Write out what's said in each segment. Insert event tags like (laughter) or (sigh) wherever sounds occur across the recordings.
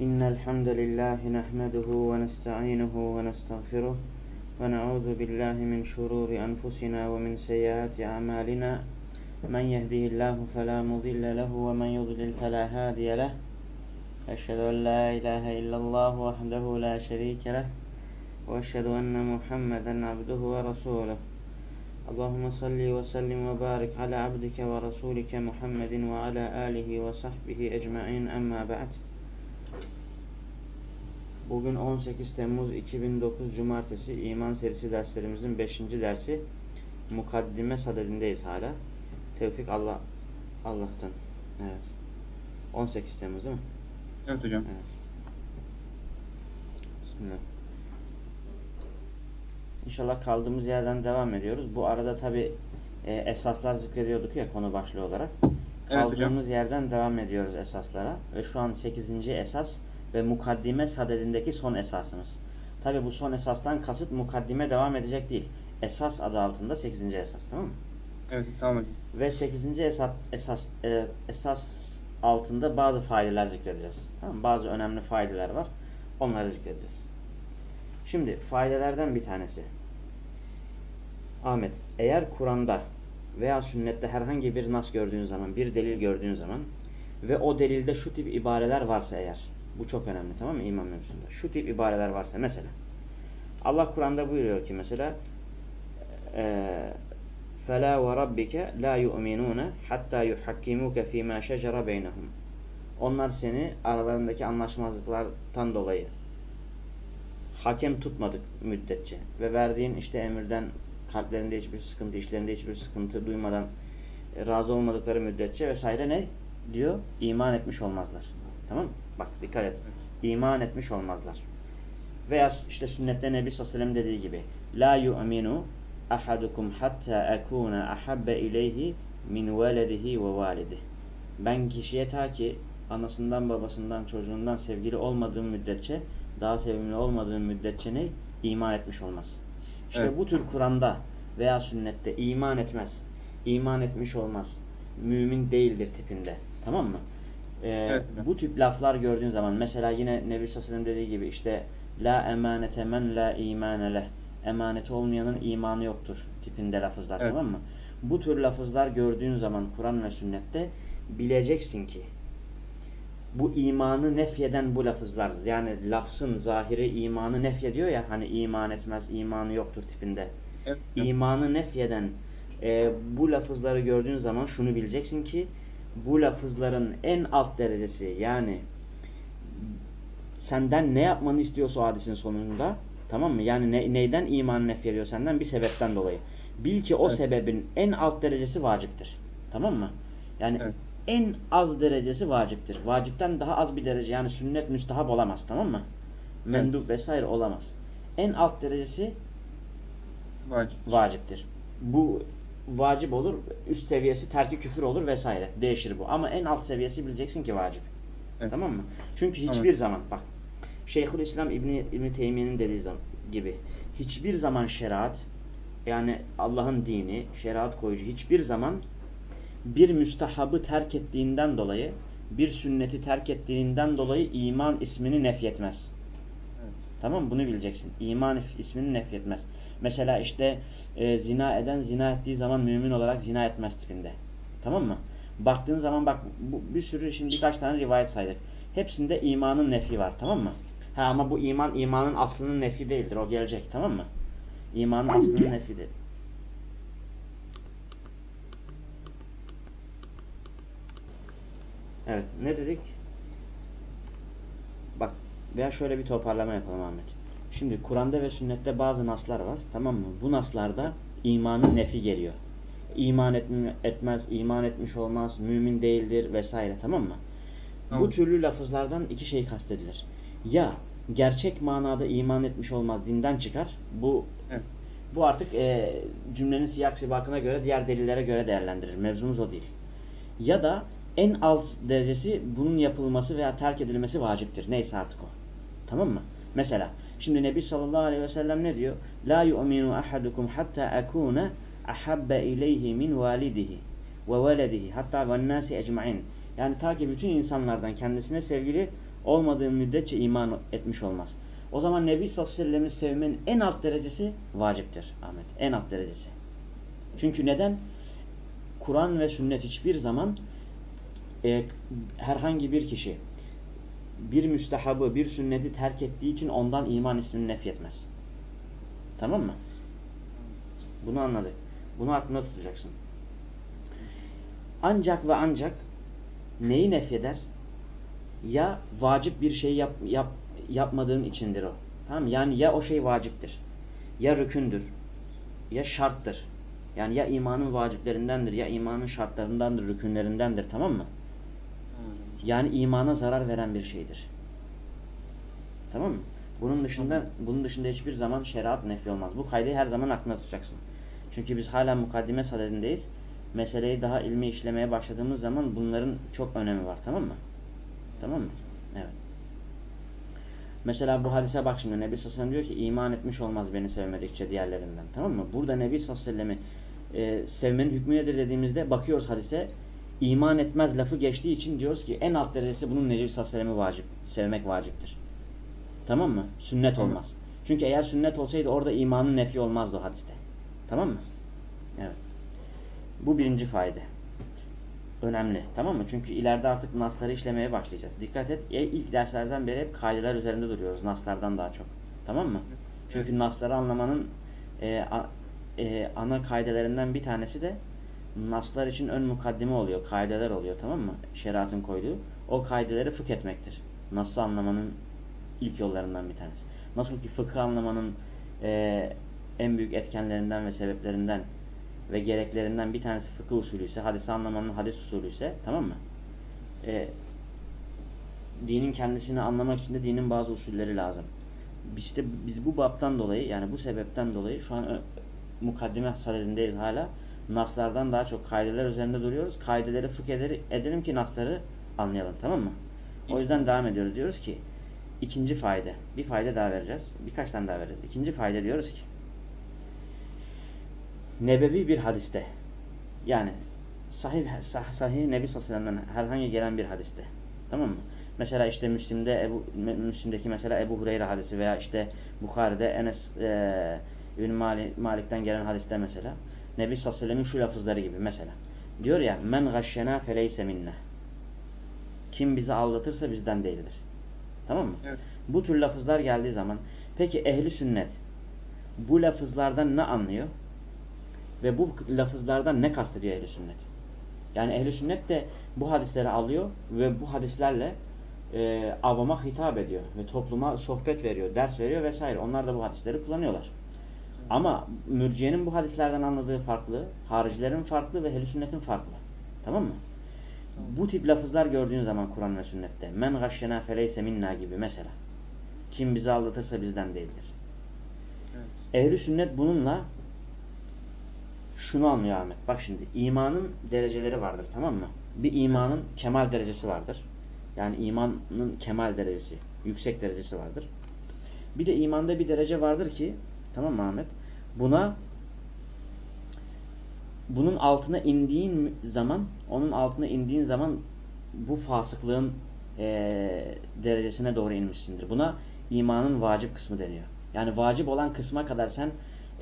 إن الحمد لله نحمده ونستعينه ونستغفره ونعوذ بالله من شرور أنفسنا ومن سيئات أعمالنا. من يهده الله فلا مضل له ومن يضلل فلا هادي له. أشهد أن لا إله إلا الله وحده لا شريك له وأشهد أن محمدا عبده ورسوله. اللهم صل وسلم وبارك على عبدك ورسولك محمد وعلى آله وصحبه أجمعين. أما بعد Bugün 18 Temmuz 2009 Cumartesi İman serisi derslerimizin 5. dersi Mukaddime sadedindeyiz hala. Tevfik Allah Allah'tan. Evet. 18 Temmuz değil mi? Evet hocam. Evet. Bismillah. İnşallah kaldığımız yerden devam ediyoruz. Bu arada tabi e, esaslar zikrediyorduk ya konu başlığı olarak. Evet Kaldığımız yerden devam ediyoruz esaslara. Ve şu an 8. esas ve mukaddime sadedindeki son esasımız. Tabi bu son esastan kasıt mukaddime devam edecek değil. Esas adı altında 8. esas tamam mı? Evet tamam. Ve 8. esas, esas, e, esas altında bazı faydeler zikredeceğiz. Tamam mı? Bazı önemli faydeler var. Onları zikredeceğiz. Şimdi faydelerden bir tanesi. Ahmet, eğer Kur'an'da veya sünnette herhangi bir nas gördüğün zaman, bir delil gördüğün zaman ve o delilde şu tip ibareler varsa eğer, bu çok önemli tamam mı iman mevzusunda. Şu tip ibareler varsa mesela, Allah Kur'an'da buyuruyor ki mesela, فَلَا وَرَبِّكَ لَا يُؤْمِنُونَ حَتَّى يُحَكِّمُوكَ ف۪ي مَا شَجَرَ بَيْنَهُمْ Onlar seni aralarındaki anlaşmazlıklardan dolayı hakem tutmadık müddetçe ve verdiğin işte emirden kalplerinde hiçbir sıkıntı, işlerinde hiçbir sıkıntı duymadan e, razı olmadıkları müddetçe vesaire ne diyor? İman etmiş olmazlar. Tamam mı? Bak dikkat et. İman etmiş olmazlar. Veya işte sünnette Nebi sallallahu dediği gibi La yu'minu ahadukum hatta ekuna ahabbe ileyhi min veledihi ve validih. Ben kişiye ta ki anasından, babasından, çocuğundan sevgili olmadığım müddetçe, daha sevimli olmadığım müddetçe ne? İman etmiş olmaz. İşte Evet. bu tür Kur'an'da veya sünnette iman etmez, iman etmiş olmaz, mümin değildir tipinde. Tamam mı? Ee, Evet. bu tip laflar gördüğün zaman mesela yine Nebi sellem dediği gibi işte la emanete men la imane leh emaneti olmayanın imanı yoktur tipinde lafızlar Evet. tamam mı? Bu tür lafızlar gördüğün zaman Kur'an ve sünnette bileceksin ki bu imanı nefyeden bu lafızlar yani lafzın zahiri imanı nefyediyor ya hani iman etmez imanı yoktur tipinde. Evet. İmanı nefyeden e, bu lafızları gördüğün zaman şunu bileceksin ki bu lafızların en alt derecesi yani senden ne yapmanı istiyorsa o hadisin sonunda tamam mı? Yani ne, neyden imanı nefyediyor senden? Bir sebepten dolayı. Bil ki o Evet. sebebin en alt derecesi vaciptir. Tamam mı? Yani Evet. en az derecesi vaciptir. Vacipten daha az bir derece yani sünnet müstahap olamaz tamam mı? Mendup vesaire olamaz. En alt derecesi Vacip. vaciptir. Bu vacip olur, üst seviyesi terki küfür olur vesaire. Değişir bu. Ama en alt seviyesi bileceksin ki vacip. Evet. Tamam mı? Çünkü hiçbir Anladım. zaman bak Şeyhülislam İbni, İbni Teymiye'nin dediği zaman, gibi hiçbir zaman şeriat yani Allah'ın dini, şeriat koyucu hiçbir zaman bir müstahabı terk ettiğinden dolayı bir sünneti terk ettiğinden dolayı iman ismini nefyetmez. Tamam? Bunu bileceksin. İman ismini nefyetmez. Mesela işte e, zina eden zina ettiği zaman mümin olarak zina etmez tipinde. Tamam mı? Baktığın zaman bak bu, bir sürü şimdi birkaç tane rivayet saydık. Hepsinde imanın nefi var. Tamam mı? Ha ama bu iman imanın aslının nefi değildir. O gelecek. Tamam mı? İmanın aslının nefi değil. Evet. Ne dedik? Veya şöyle bir toparlama yapalım Ahmet. Şimdi Kur'an'da ve sünnette bazı naslar var. Tamam mı? Bu naslarda imanın nefi geliyor. İman etme- etmez, iman etmiş olmaz, mümin değildir vesaire. Tamam mı? Tamam. Bu türlü lafızlardan iki şey kastedilir. Ya gerçek manada iman etmiş olmaz, dinden çıkar. Bu Evet. bu artık e, cümlenin siyak sibakına göre, diğer delillere göre değerlendirir. Mevzumuz o değil. Ya da en alt derecesi bunun yapılması veya terk edilmesi vaciptir. Neyse artık o. Tamam mı? Mesela şimdi Nebi sallallahu aleyhi ve sellem ne diyor? La yu'minu ahadukum hatta akuna ahabbe ileyhi min validihi ve veledihi hatta ve nasi ecmain. Yani ta ki bütün insanlardan kendisine sevgili Olmadığı müddetçe iman etmiş olmaz. O zaman Nebi sallallahu aleyhi ve sellem'i sevmenin en alt derecesi vaciptir Ahmet. En alt derecesi. Çünkü neden? Kur'an ve sünnet hiçbir zaman e, herhangi bir kişi bir müstehabı, bir sünneti terk ettiği için ondan iman ismini nefyetmez. Tamam mı? Bunu anladık. Bunu aklında tutacaksın. Ancak ve ancak neyi nefyeder? Ya vacip bir şey yap, yap, yapmadığın içindir o. Tamam mı? Yani ya o şey vaciptir. Ya rükündür. Ya şarttır. Yani ya imanın vaciplerindendir ya imanın şartlarındandır, rükünlerindendir. Tamam mı? Yani imana zarar veren bir şeydir. Tamam mı? Bunun dışında bunun dışında hiçbir zaman şeriat nefi olmaz. Bu kaydı her zaman aklında tutacaksın. Çünkü biz hala mukaddime sadedindeyiz. Meseleyi daha ilmi işlemeye başladığımız zaman bunların çok önemi var. Tamam mı? Tamam mı? Evet. Mesela bu hadise bak şimdi Nebi Sallallahu Aleyhi ve Sellem diyor ki iman etmiş olmaz beni sevmedikçe diğerlerinden. Tamam mı? Burada Nebi Sallallahu Aleyhi ve Sellem'i e, sevmenin hükmü nedir dediğimizde bakıyoruz hadise iman etmez lafı geçtiği için diyoruz ki en alt derecesi bunun Nebi Sallallahu Aleyhi ve Sellem'i vacip. Sevmek vaciptir. Tamam mı? Sünnet olmaz. Çünkü eğer sünnet olsaydı orada imanın nefi olmazdı o hadiste. Tamam mı? Evet. Bu birinci fayda. Önemli. Tamam mı? Çünkü ileride artık nasları işlemeye başlayacağız. Dikkat et. E, ilk derslerden beri hep kaideler üzerinde duruyoruz. Naslardan daha çok. Tamam mı? Çünkü nasları anlamanın e, a, e, ana kaidelerinden bir tanesi de naslar için ön mukaddime oluyor. Kaideler oluyor. Tamam mı? Şeriatın koyduğu. O kaideleri fıkh etmektir. Nasıl anlamanın ilk yollarından bir tanesi. Nasıl ki fıkıh anlamanın e, en büyük etkenlerinden ve sebeplerinden ve gereklerinden bir tanesi fıkıh usulü ise, hadisi anlamanın hadis usulü ise, tamam mı? E, dinin kendisini anlamak için de dinin bazı usulleri lazım. İşte biz bu baptan dolayı, yani bu sebepten dolayı şu an mukaddime sadedindeyiz hala. Naslardan daha çok kaideler üzerinde duruyoruz. Kaideleri fıkh edelim ki nasları anlayalım, tamam mı? O yüzden devam ediyoruz. Diyoruz ki, İkinci fayda. Bir fayda daha vereceğiz. Birkaç tane daha vereceğiz. İkinci fayda diyoruz ki nebevi bir hadiste yani sahih, sah, sahih Nebi Sallallahu herhangi gelen bir hadiste tamam mı? Mesela işte Müslim'de Ebu, Müslim'deki mesela Ebu Hureyre hadisi veya işte Bukhari'de Enes e, İbn Malik, Malik'ten gelen hadiste mesela Nebi Sallallahu şu lafızları gibi mesela diyor ya men gashşena feleyse minne kim bizi aldatırsa bizden değildir. Tamam mı? Evet. Bu tür lafızlar geldiği zaman peki ehli sünnet bu lafızlardan ne anlıyor? Ve bu lafızlardan ne kastediyor ehli sünnet? Yani ehli sünnet de bu hadisleri alıyor ve bu hadislerle e, avama hitap ediyor ve topluma sohbet veriyor, ders veriyor vesaire. Onlar da bu hadisleri kullanıyorlar. Ama mürciyenin bu hadislerden anladığı farklı, haricilerin farklı ve ehli sünnetin farklı. Tamam mı? Bu tip lafızlar gördüğün zaman Kur'an ve sünnette men gashşena feleyse minna gibi mesela. Kim bizi aldatırsa bizden değildir. Evet. Ehli sünnet bununla şunu anlıyor Ahmet. Bak şimdi imanın dereceleri vardır tamam mı? Bir imanın kemal derecesi vardır. Yani imanın kemal derecesi, yüksek derecesi vardır. Bir de imanda bir derece vardır ki tamam mı Ahmet? Buna bunun altına indiğin zaman, onun altına indiğin zaman bu fasıklığın e, derecesine doğru inmişsindir. Buna imanın vacip kısmı deniyor. Yani vacip olan kısma kadar sen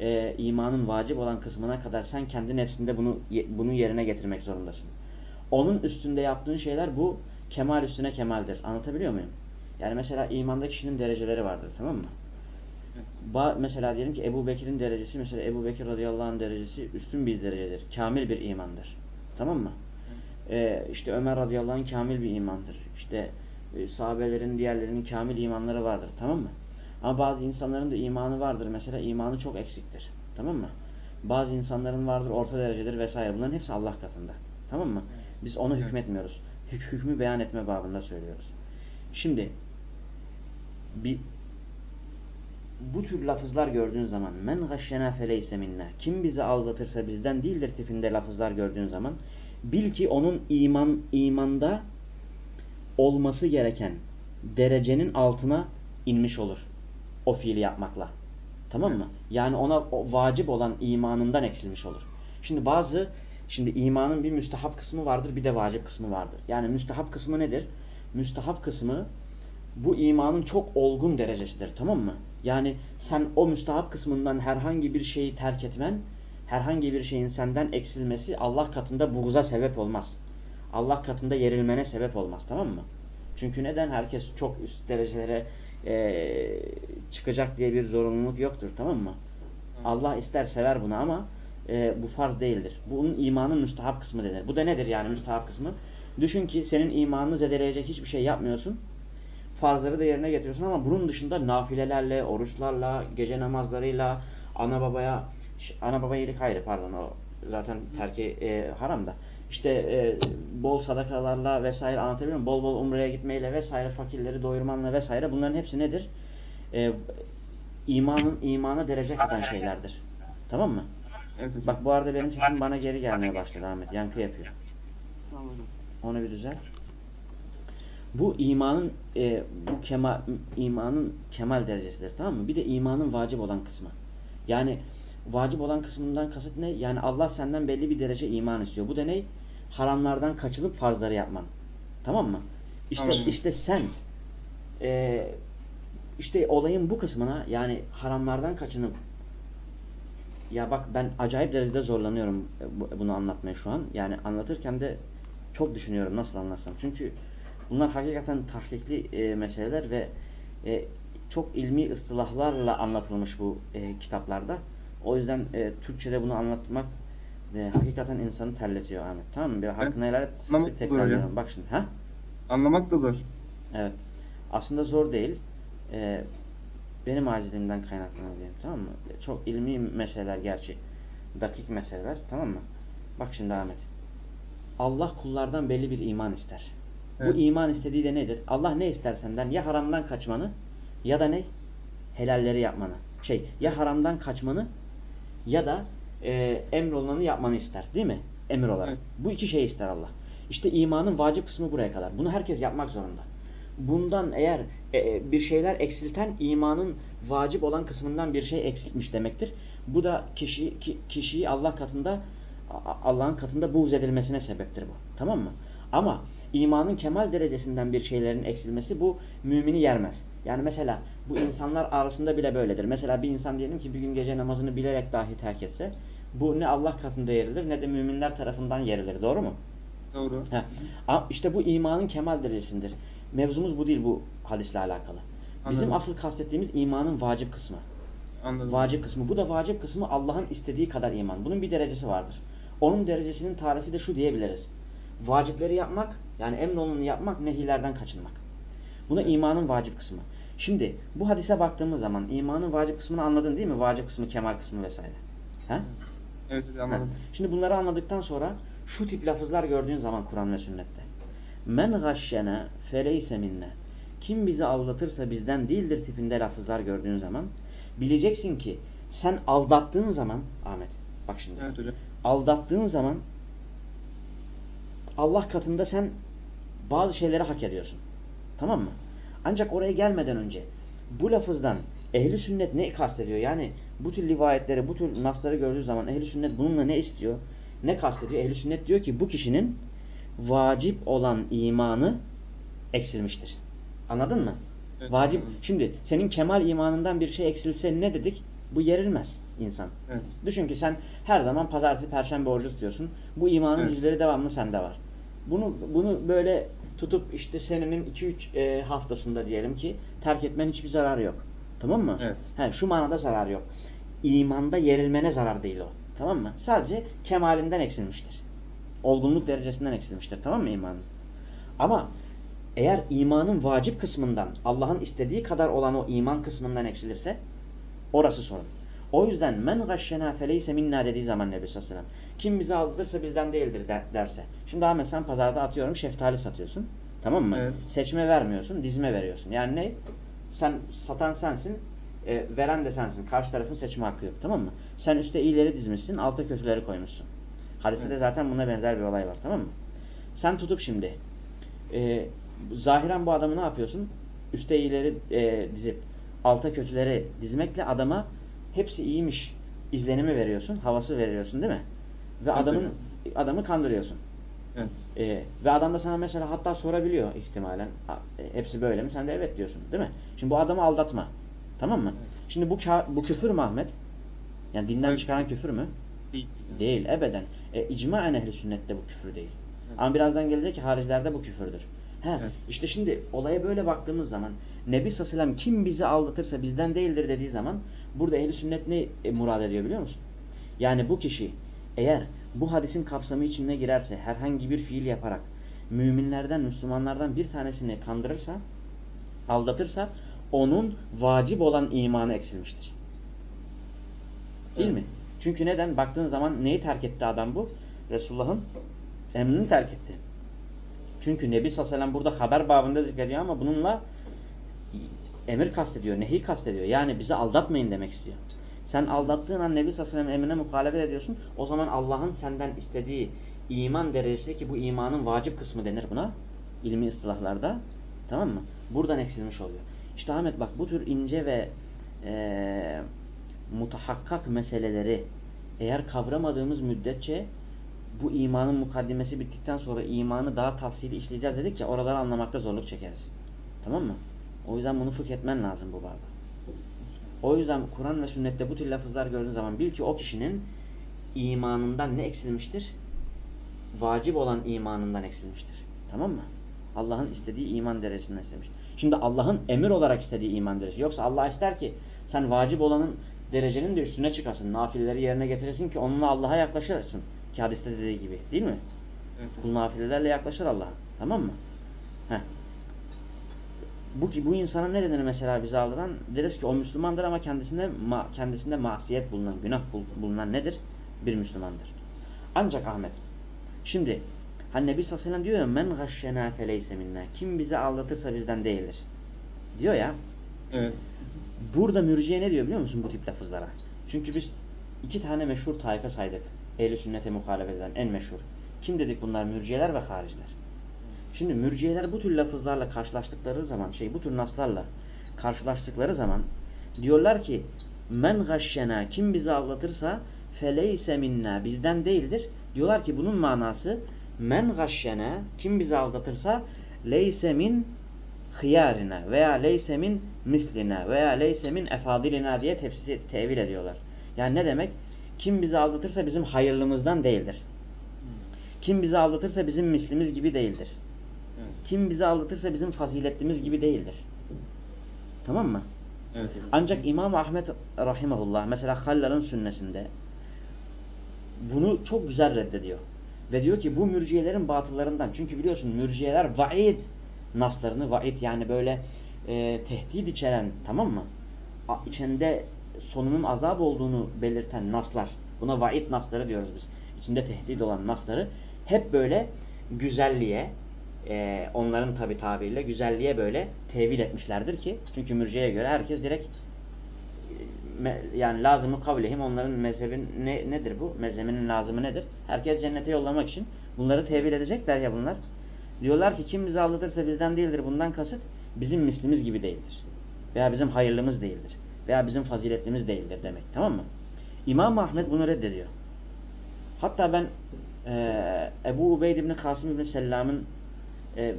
e, imanın vacip olan kısmına kadar sen kendi nefsinde bunu bunu yerine getirmek zorundasın. Onun üstünde yaptığın şeyler bu kemal üstüne kemaldir. Anlatabiliyor muyum? Yani mesela imanda kişinin dereceleri vardır tamam mı? Ba mesela diyelim ki Ebu Bekir'in derecesi mesela Ebu Bekir radıyallahu anh derecesi üstün bir derecedir. Kamil bir imandır. Tamam mı? Ee, işte Ömer radıyallahu anh kamil bir imandır. İşte e, sahabelerin diğerlerinin kamil imanları vardır. Tamam mı? Ama bazı insanların da imanı vardır. Mesela imanı çok eksiktir. Tamam mı? Bazı insanların vardır orta derecedir vesaire. Bunların hepsi Allah katında. Tamam mı? Biz onu hükmetmiyoruz. Hük hükmü beyan etme babında söylüyoruz. Şimdi bir bu tür lafızlar gördüğün zaman men gashşena feleyse minna kim bizi aldatırsa bizden değildir tipinde lafızlar gördüğün zaman bil ki onun iman imanda olması gereken derecenin altına inmiş olur o fiili yapmakla. Tamam mı? Yani ona vacip olan imanından eksilmiş olur. Şimdi bazı şimdi imanın bir müstehap kısmı vardır bir de vacip kısmı vardır. Yani müstehap kısmı nedir? Müstehap kısmı bu imanın çok olgun derecesidir tamam mı? Yani sen o müstahap kısmından herhangi bir şeyi terk etmen, herhangi bir şeyin senden eksilmesi Allah katında buğza sebep olmaz. Allah katında yerilmene sebep olmaz tamam mı? Çünkü neden? Herkes çok üst derecelere e, çıkacak diye bir zorunluluk yoktur tamam mı? Allah ister sever bunu ama e, bu farz değildir. Bunun imanın müstahap kısmı denir. Bu da nedir yani müstahap kısmı? Düşün ki senin imanını zedeleyecek hiçbir şey yapmıyorsun. Farzları da yerine getiriyorsun ama bunun dışında nafilelerle, oruçlarla, gece namazlarıyla, ana babaya, ana baba iyilik hayır pardon o zaten terki e, haram da. İşte e, bol sadakalarla vesaire anlatabiliyor muyum? Bol bol umreye gitmeyle vesaire, fakirleri doyurmanla vesaire bunların hepsi nedir? E, imanın imana derece katan şeylerdir. Tamam mı? Evet. Bak bu arada benim sesim bana geri gelmeye başladı Ahmet. Yankı yapıyor. Tamam. Onu bir düzelt. Bu imanın e, bu kemal imanın kemal derecesidir tamam mı? Bir de imanın vacip olan kısmı. Yani vacip olan kısmından kasıt ne? Yani Allah senden belli bir derece iman istiyor. Bu da ne? Haramlardan kaçınıp farzları yapman. Tamam mı? İşte Tamam. işte sen e, işte olayın bu kısmına yani haramlardan kaçınıp ya bak ben acayip derecede zorlanıyorum e, bu- bunu anlatmaya şu an. Yani anlatırken de çok düşünüyorum nasıl anlatsam. Çünkü bunlar hakikaten tahkikli e, meseleler ve e, çok ilmi ıstılahlarla anlatılmış bu e, kitaplarda. O yüzden e, Türkçe'de bunu anlatmak e, hakikaten insanı terletiyor Ahmet. Tamam mı? Bir hakkını helal et. Sık sık tekrarlıyorum. Bak şimdi. Ha? Anlamak da zor. Evet. Aslında zor değil. Ee, benim acizliğimden kaynaklanan. Tamam mı? Çok ilmi meseleler gerçi. Dakik meseleler. Tamam mı? Bak şimdi Ahmet. Allah kullardan belli bir iman ister. Evet. Bu iman istediği de nedir? Allah ne ister senden? Ya haramdan kaçmanı ya da ne? Helalleri yapmanı. Şey ya haramdan kaçmanı ya da e, emrolunanı yapmanı ister. Değil mi? Emir olarak. Evet. Bu iki şey ister Allah. İşte imanın vacip kısmı buraya kadar. Bunu herkes yapmak zorunda. Bundan eğer e, e, bir şeyler eksilten imanın vacip olan kısmından bir şey eksiltmiş demektir. Bu da kişi ki- kişiyi Allah katında Allah'ın katında buğz edilmesine sebeptir bu. Tamam mı? Ama imanın kemal derecesinden bir şeylerin eksilmesi bu mümini yermez. Yani mesela bu insanlar arasında bile böyledir. Mesela bir insan diyelim ki bir gün gece namazını bilerek dahi terk etse bu ne Allah katında yerilir ne de müminler tarafından yerilir. Doğru mu? Doğru. Heh. İşte bu imanın kemal derecesindir. Mevzumuz bu değil bu hadisle alakalı. Bizim Anladım. asıl kastettiğimiz imanın vacip kısmı. Anladım. Vacip kısmı. Bu da vacip kısmı Allah'ın istediği kadar iman. Bunun bir derecesi vardır. Onun derecesinin tarifi de şu diyebiliriz. Vacipleri yapmak, yani emrolunanı yapmak, nehilerden kaçınmak. Buna imanın vacip kısmı. Şimdi bu hadise baktığımız zaman imanın vacip kısmını anladın değil mi? Vacip kısmı, kemal kısmı vesaire. He? Evet anladım. Ha. Şimdi bunları anladıktan sonra şu tip lafızlar gördüğün zaman Kur'an ve sünnette. Men gashşena feleyse minne. Kim bizi aldatırsa bizden değildir tipinde lafızlar gördüğün zaman bileceksin ki sen aldattığın zaman Ahmet bak şimdi Evet hocam. aldattığın zaman Allah katında sen bazı şeyleri hak ediyorsun. Tamam mı? Ancak oraya gelmeden önce bu lafızdan ehli sünnet ne kastediyor? Yani bu tür rivayetleri, bu tür nasları gördüğü zaman ehli sünnet bununla ne istiyor? Ne kastediyor? Ehli sünnet diyor ki bu kişinin vacip olan imanı eksilmiştir. Anladın mı? Evet, Vacip. Şimdi senin kemal imanından bir şey eksilse ne dedik? Bu yerilmez insan. Evet. Düşün ki sen her zaman pazartesi, perşembe orucu tutuyorsun. Bu imanın Evet. yüzleri devamlı sende var. Bunu bunu böyle tutup işte senenin 2-3 e, haftasında diyelim ki terk etmen hiçbir zararı yok. Tamam mı? Evet. He, şu manada zararı yok. İmanda yerilmene zarar değil o. Tamam mı? Sadece kemalinden eksilmiştir. Olgunluk derecesinden eksilmiştir. Tamam mı imanın? Ama eğer imanın vacip kısmından Allah'ın istediği kadar olan o iman kısmından eksilirse orası sorun. O yüzden men gashşena feleyse minna dediği zaman Nebi sallallahu aleyhi ve sellem kim bizi aldatırsa bizden değildir der- derse. Şimdi Ahmet sen pazarda atıyorum şeftali satıyorsun. Tamam mı? Evet. Seçme vermiyorsun, dizme veriyorsun. Yani ne? Sen satan sensin, e, veren de sensin. Karşı tarafın seçme hakkı yok. Tamam mı? Sen üstte iyileri dizmişsin, altta kötüleri koymuşsun. Hadiste de Evet. zaten buna benzer bir olay var. Tamam mı? Sen tutup şimdi e, zahiren bu adamı ne yapıyorsun? Üste iyileri e, dizip alta kötüleri dizmekle adama hepsi iyiymiş izlenimi veriyorsun, havası veriyorsun değil mi? Ve Evet, adamın adamı kandırıyorsun. Evet. Ee, ve adam da sana mesela hatta sorabiliyor ihtimalen. "Ha, e, Hepsi böyle mi? Sen de evet diyorsun. Değil mi? Şimdi bu adamı aldatma. Tamam mı? Şimdi bu bu küfür mü Ahmet? Yani dinden Evet. çıkaran küfür mü? Değil. Değil. Ebeden. E, icmaen ehli sünnette bu küfür değil. Evet. Ama birazdan gelecek ki haricilerde bu küfürdür. He, Evet. işte şimdi olaya böyle baktığımız zaman Nebi sallallahu kim bizi aldatırsa bizden değildir dediği zaman burada ehli sünnet ne e, murad ediyor biliyor musun? Yani bu kişi eğer bu hadisin kapsamı içine girerse herhangi bir fiil yaparak müminlerden, Müslümanlardan bir tanesini kandırırsa, aldatırsa onun vacip olan imanı eksilmiştir. Değil Evet. mi? Çünkü neden? Baktığın zaman neyi terk etti adam bu? Resulullah'ın emrini terk etti. Çünkü Nebi sallallahu burada haber babında zikrediyor ama bununla emir kastediyor, nehi kastediyor. Yani bizi aldatmayın demek istiyor. Sen aldattığın an Nebi sallallahu emrine muhalefet ediyorsun. O zaman Allah'ın senden istediği iman derecesi ki bu imanın vacip kısmı denir buna. ilmi ıslahlarda. Tamam mı? Buradan eksilmiş oluyor. İşte Ahmet bak bu tür ince ve eee mutahakkak meseleleri eğer kavramadığımız müddetçe bu imanın mukaddimesi bittikten sonra imanı daha tafsili işleyeceğiz dedik ya oraları anlamakta zorluk çekeriz. Tamam mı? O yüzden bunu fıkh lazım bu babda. O yüzden Kur'an ve sünnette bu tür lafızlar gördüğün zaman bil ki o kişinin imanından ne eksilmiştir? Vacip olan imanından eksilmiştir. Tamam mı? Allah'ın istediği iman derecesinden eksilmiş. Şimdi Allah'ın emir olarak istediği iman derecesi. Yoksa Allah ister ki sen vacip olanın derecenin de üstüne çıkasın. Nafileleri yerine getiresin ki onunla Allah'a yaklaşırsın. Ki hadiste dediği gibi. Değil mi? Evet. Kul nafilelerle yaklaşır Allah'a. Tamam mı? Heh. Bu bu insana ne denir mesela bize aldatan? Deriz ki o Müslümandır ama kendisinde ma kendisinde masiyet bulunan, günah bul- bulunan nedir? Bir Müslümandır. Ancak Ahmet şimdi hani Nebi sallallahu aleyhi ve sellem diyor ya men gashşena feleyse minna. Kim bizi aldatırsa bizden değildir. Diyor ya. Evet. Burada mürciye ne diyor biliyor musun bu tip lafızlara? Çünkü biz iki tane meşhur taife saydık. Ehl-i sünnete muhalefet eden en meşhur. Kim dedik bunlar? Mürciyeler ve hariciler. Şimdi mürciyeler bu tür lafızlarla karşılaştıkları zaman, şey bu tür naslarla karşılaştıkları zaman diyorlar ki men gashşena kim bizi aldatırsa feleyse minna bizden değildir. Diyorlar ki bunun manası men gashşena kim bizi aldatırsa leyse min hıyarina veya leyse min mislina veya leyse min efadilina diye tefsir, tevil ediyorlar. Yani ne demek? Kim bizi aldatırsa bizim hayırlımızdan değildir. Kim bizi aldatırsa bizim mislimiz gibi değildir. Kim bizi aldatırsa bizim faziletlimiz gibi değildir. Tamam mı? Evet. Ancak İmam Ahmet rahimahullah mesela Hallal'ın sünnesinde bunu çok güzel reddediyor. Ve diyor ki bu mürciyelerin batıllarından. Çünkü biliyorsun mürciyeler vaid naslarını vaid yani böyle e, tehdit içeren tamam mı? A, içinde sonunun azap olduğunu belirten naslar. Buna vaid nasları diyoruz biz. İçinde tehdit olan nasları hep böyle güzelliğe e, onların tabi tabiriyle güzelliğe böyle tevil etmişlerdir ki çünkü mürciyeye göre herkes direkt me- yani lazımı kavlehim onların mezhebin ne, nedir bu? Mezhebinin lazımı nedir? Herkes cennete yollamak için bunları tevil edecekler ya bunlar. Diyorlar ki kim bizi aldatırsa bizden değildir. Bundan kasıt bizim mislimiz gibi değildir. Veya bizim hayırlımız değildir. Veya bizim faziletlimiz değildir demek. Tamam mı? İmam Ahmet bunu reddediyor. Hatta ben e, Ebu Ubeyd ibn Kasım ibn Sellam'ın e,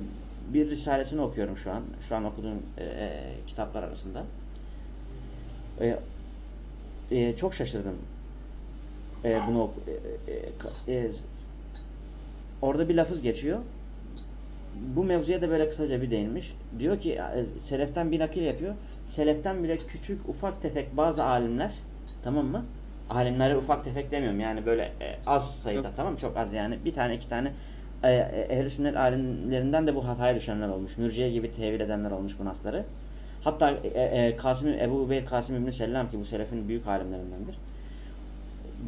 bir risalesini okuyorum şu an. Şu an okuduğum e, e, kitaplar arasında. E, e, çok şaşırdım. E, bunu e, e, ka- e, orada bir lafız geçiyor. Bu mevzuya da böyle kısaca bir değinmiş. Diyor ki e, seleften bir nakil yapıyor. Seleften bile küçük ufak tefek bazı alimler tamam mı? Alimlere ufak tefek demiyorum yani böyle e, az sayıda Yok. tamam? Çok az yani bir tane iki tane e, e, ehl-i sünnet alimlerinden de bu hataya düşenler olmuş. Mürciye gibi tevil edenler olmuş bu nasları. Hatta e, e, Kasım, Ebu Ubeyd Kasım İbni Sellam ki bu selefin büyük alimlerindendir.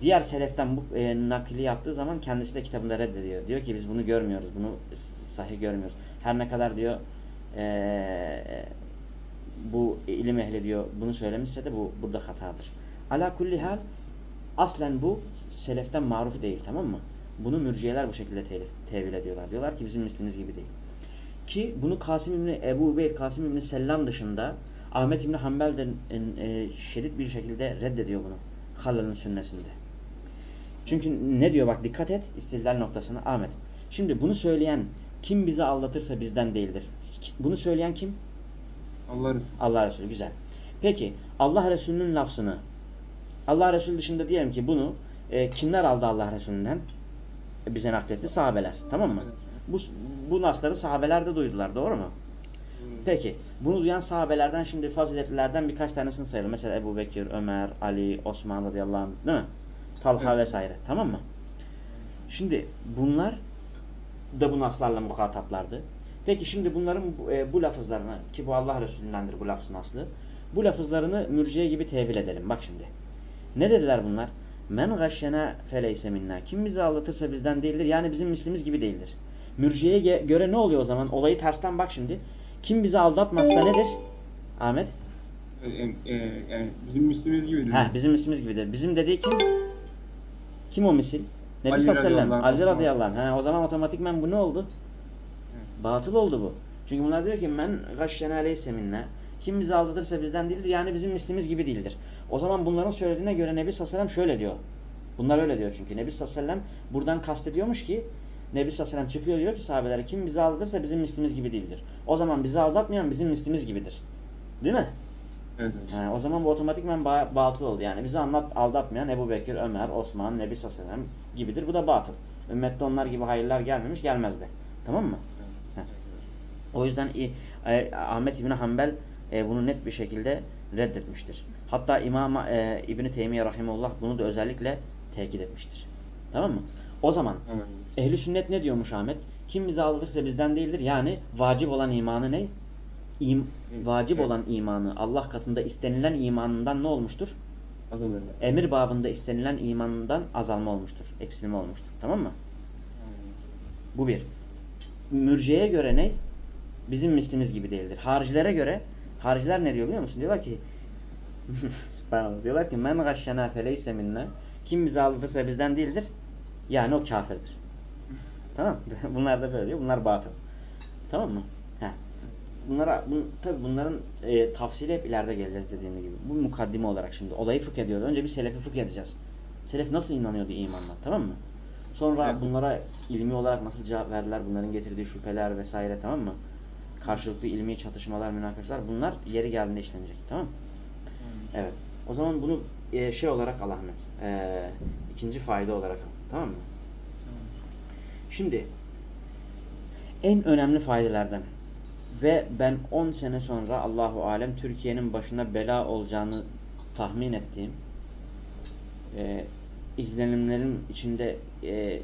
Diğer seleften bu e, nakli yaptığı zaman kendisi de kitabında reddediyor. Diyor ki biz bunu görmüyoruz, bunu sahih görmüyoruz. Her ne kadar diyor e, ehli diyor bunu söylemişse de bu burada hatadır. Ala kulli hal aslen bu seleften maruf değil tamam mı? Bunu mürciyeler bu şekilde telif, tevil ediyorlar. Diyorlar ki bizim mislimiz gibi değil. Ki bunu Kasım İbni Ebu Ubeyd, Kasım İbni Sellam dışında Ahmet İbni Hanbel de e, şiddet bir şekilde reddediyor bunu. Halal'ın sünnesinde. Çünkü ne diyor bak dikkat et istidlal noktasına Ahmet. Şimdi bunu söyleyen kim bizi aldatırsa bizden değildir. Bunu söyleyen kim? Allah Resulü. Allah Resulü. Güzel. Peki Allah Resulü'nün lafzını Allah Resulü dışında diyelim ki bunu e, kimler aldı Allah Resulü'nden? E, bize nakletti sahabeler. Tamam mı? Bu, bu nasları sahabeler de duydular. Doğru mu? Peki. Bunu duyan sahabelerden şimdi faziletlilerden birkaç tanesini sayalım. Mesela Ebu Bekir, Ömer, Ali, Osman radıyallahu anh değil mi? Talha Evet. vesaire. Tamam mı? Şimdi bunlar da bu naslarla muhataplardı. Peki şimdi bunların bu, e, bu lafızlarını ki bu Allah Resulü'ndendir bu lafzın aslı. Bu lafızlarını mürciye gibi tevil edelim. Bak şimdi. Ne dediler bunlar? Men gashşena feleyse minna. Kim bizi aldatırsa bizden değildir. Yani bizim mislimiz gibi değildir. Mürciyeye ge- göre ne oluyor o zaman? Olayı tersten bak şimdi. Kim bizi aldatmazsa nedir? Ahmet? E, e, yani bizim mislimiz gibi değil. Heh, bizim mislimiz gibidir. Bizim dediği kim? Kim o misil? Nebi sallallahu aleyhi ve sellem. Ali radıyallahu anh. O zaman otomatikmen bu ne oldu? Batıl oldu bu. Çünkü bunlar diyor ki men gashşena leyse minna. Kim bizi aldatırsa bizden değildir. Yani bizim mislimiz gibi değildir. O zaman bunların söylediğine göre Nebi sallallahu şöyle diyor. Bunlar öyle diyor çünkü. Nebi sallallahu buradan kastediyormuş ki Nebi sallallahu çıkıyor diyor ki sahabelere kim bizi aldatırsa bizim mislimiz gibi değildir. O zaman bizi aldatmayan bizim mislimiz gibidir. Değil mi? Evet. Ha, o zaman bu otomatikmen ba batıl oldu. Yani bizi anlat, aldatmayan Ebu Bekir, Ömer, Osman, Nebi sallallahu gibidir. Bu da batıl. Ümmette onlar gibi hayırlar gelmemiş, gelmez de. Tamam mı? O yüzden e, Ahmet İbni Hanbel e, bunu net bir şekilde reddetmiştir. Hatta İmam e, İbni Teymiye Rahimullah bunu da özellikle tekit etmiştir. Tamam mı? O zaman Evet. ehli sünnet ne diyormuş Ahmet? Kim bizi aldatırsa bizden değildir. Yani vacip olan imanı ne? İm, vacip Evet. olan imanı Allah katında istenilen imanından ne olmuştur? Azalır. Emir babında istenilen imanından azalma olmuştur. Eksilme olmuştur. Tamam mı? Bu bir. Mürciyeye göre ne? Bizim mislimiz gibi değildir. Haricilere göre, hariciler ne diyor biliyor musun? Diyorlar ki (laughs) Subhanallah. Diyorlar ki men gashşena feleyse minna. Kim bizi aldatırsa bizden değildir. Yani o kafirdir. Tamam (laughs) Bunlar da böyle diyor. Bunlar batıl. Tamam mı? Heh. Bunlara, bun, tabi bunların e, tafsili hep ileride geleceğiz dediğim gibi. Bu mukaddime olarak şimdi. Olayı fıkh ediyoruz. Önce bir selefi fıkh edeceğiz. Selef nasıl inanıyordu imanla? Tamam mı? Sonra Evet. bunlara ilmi olarak nasıl cevap verdiler? Bunların getirdiği şüpheler vesaire tamam mı? Karşılıklı ilmi çatışmalar, münakaşalar bunlar yeri geldiğinde işlenecek. Tamam mı? Evet. O zaman bunu e, şey olarak al Ahmet. E, ikinci fayda olarak al. Tamam mı? Şimdi en önemli faydalardan ve ben 10 sene sonra Allahu alem Türkiye'nin başına bela olacağını tahmin ettiğim e, izlenimlerim içinde e,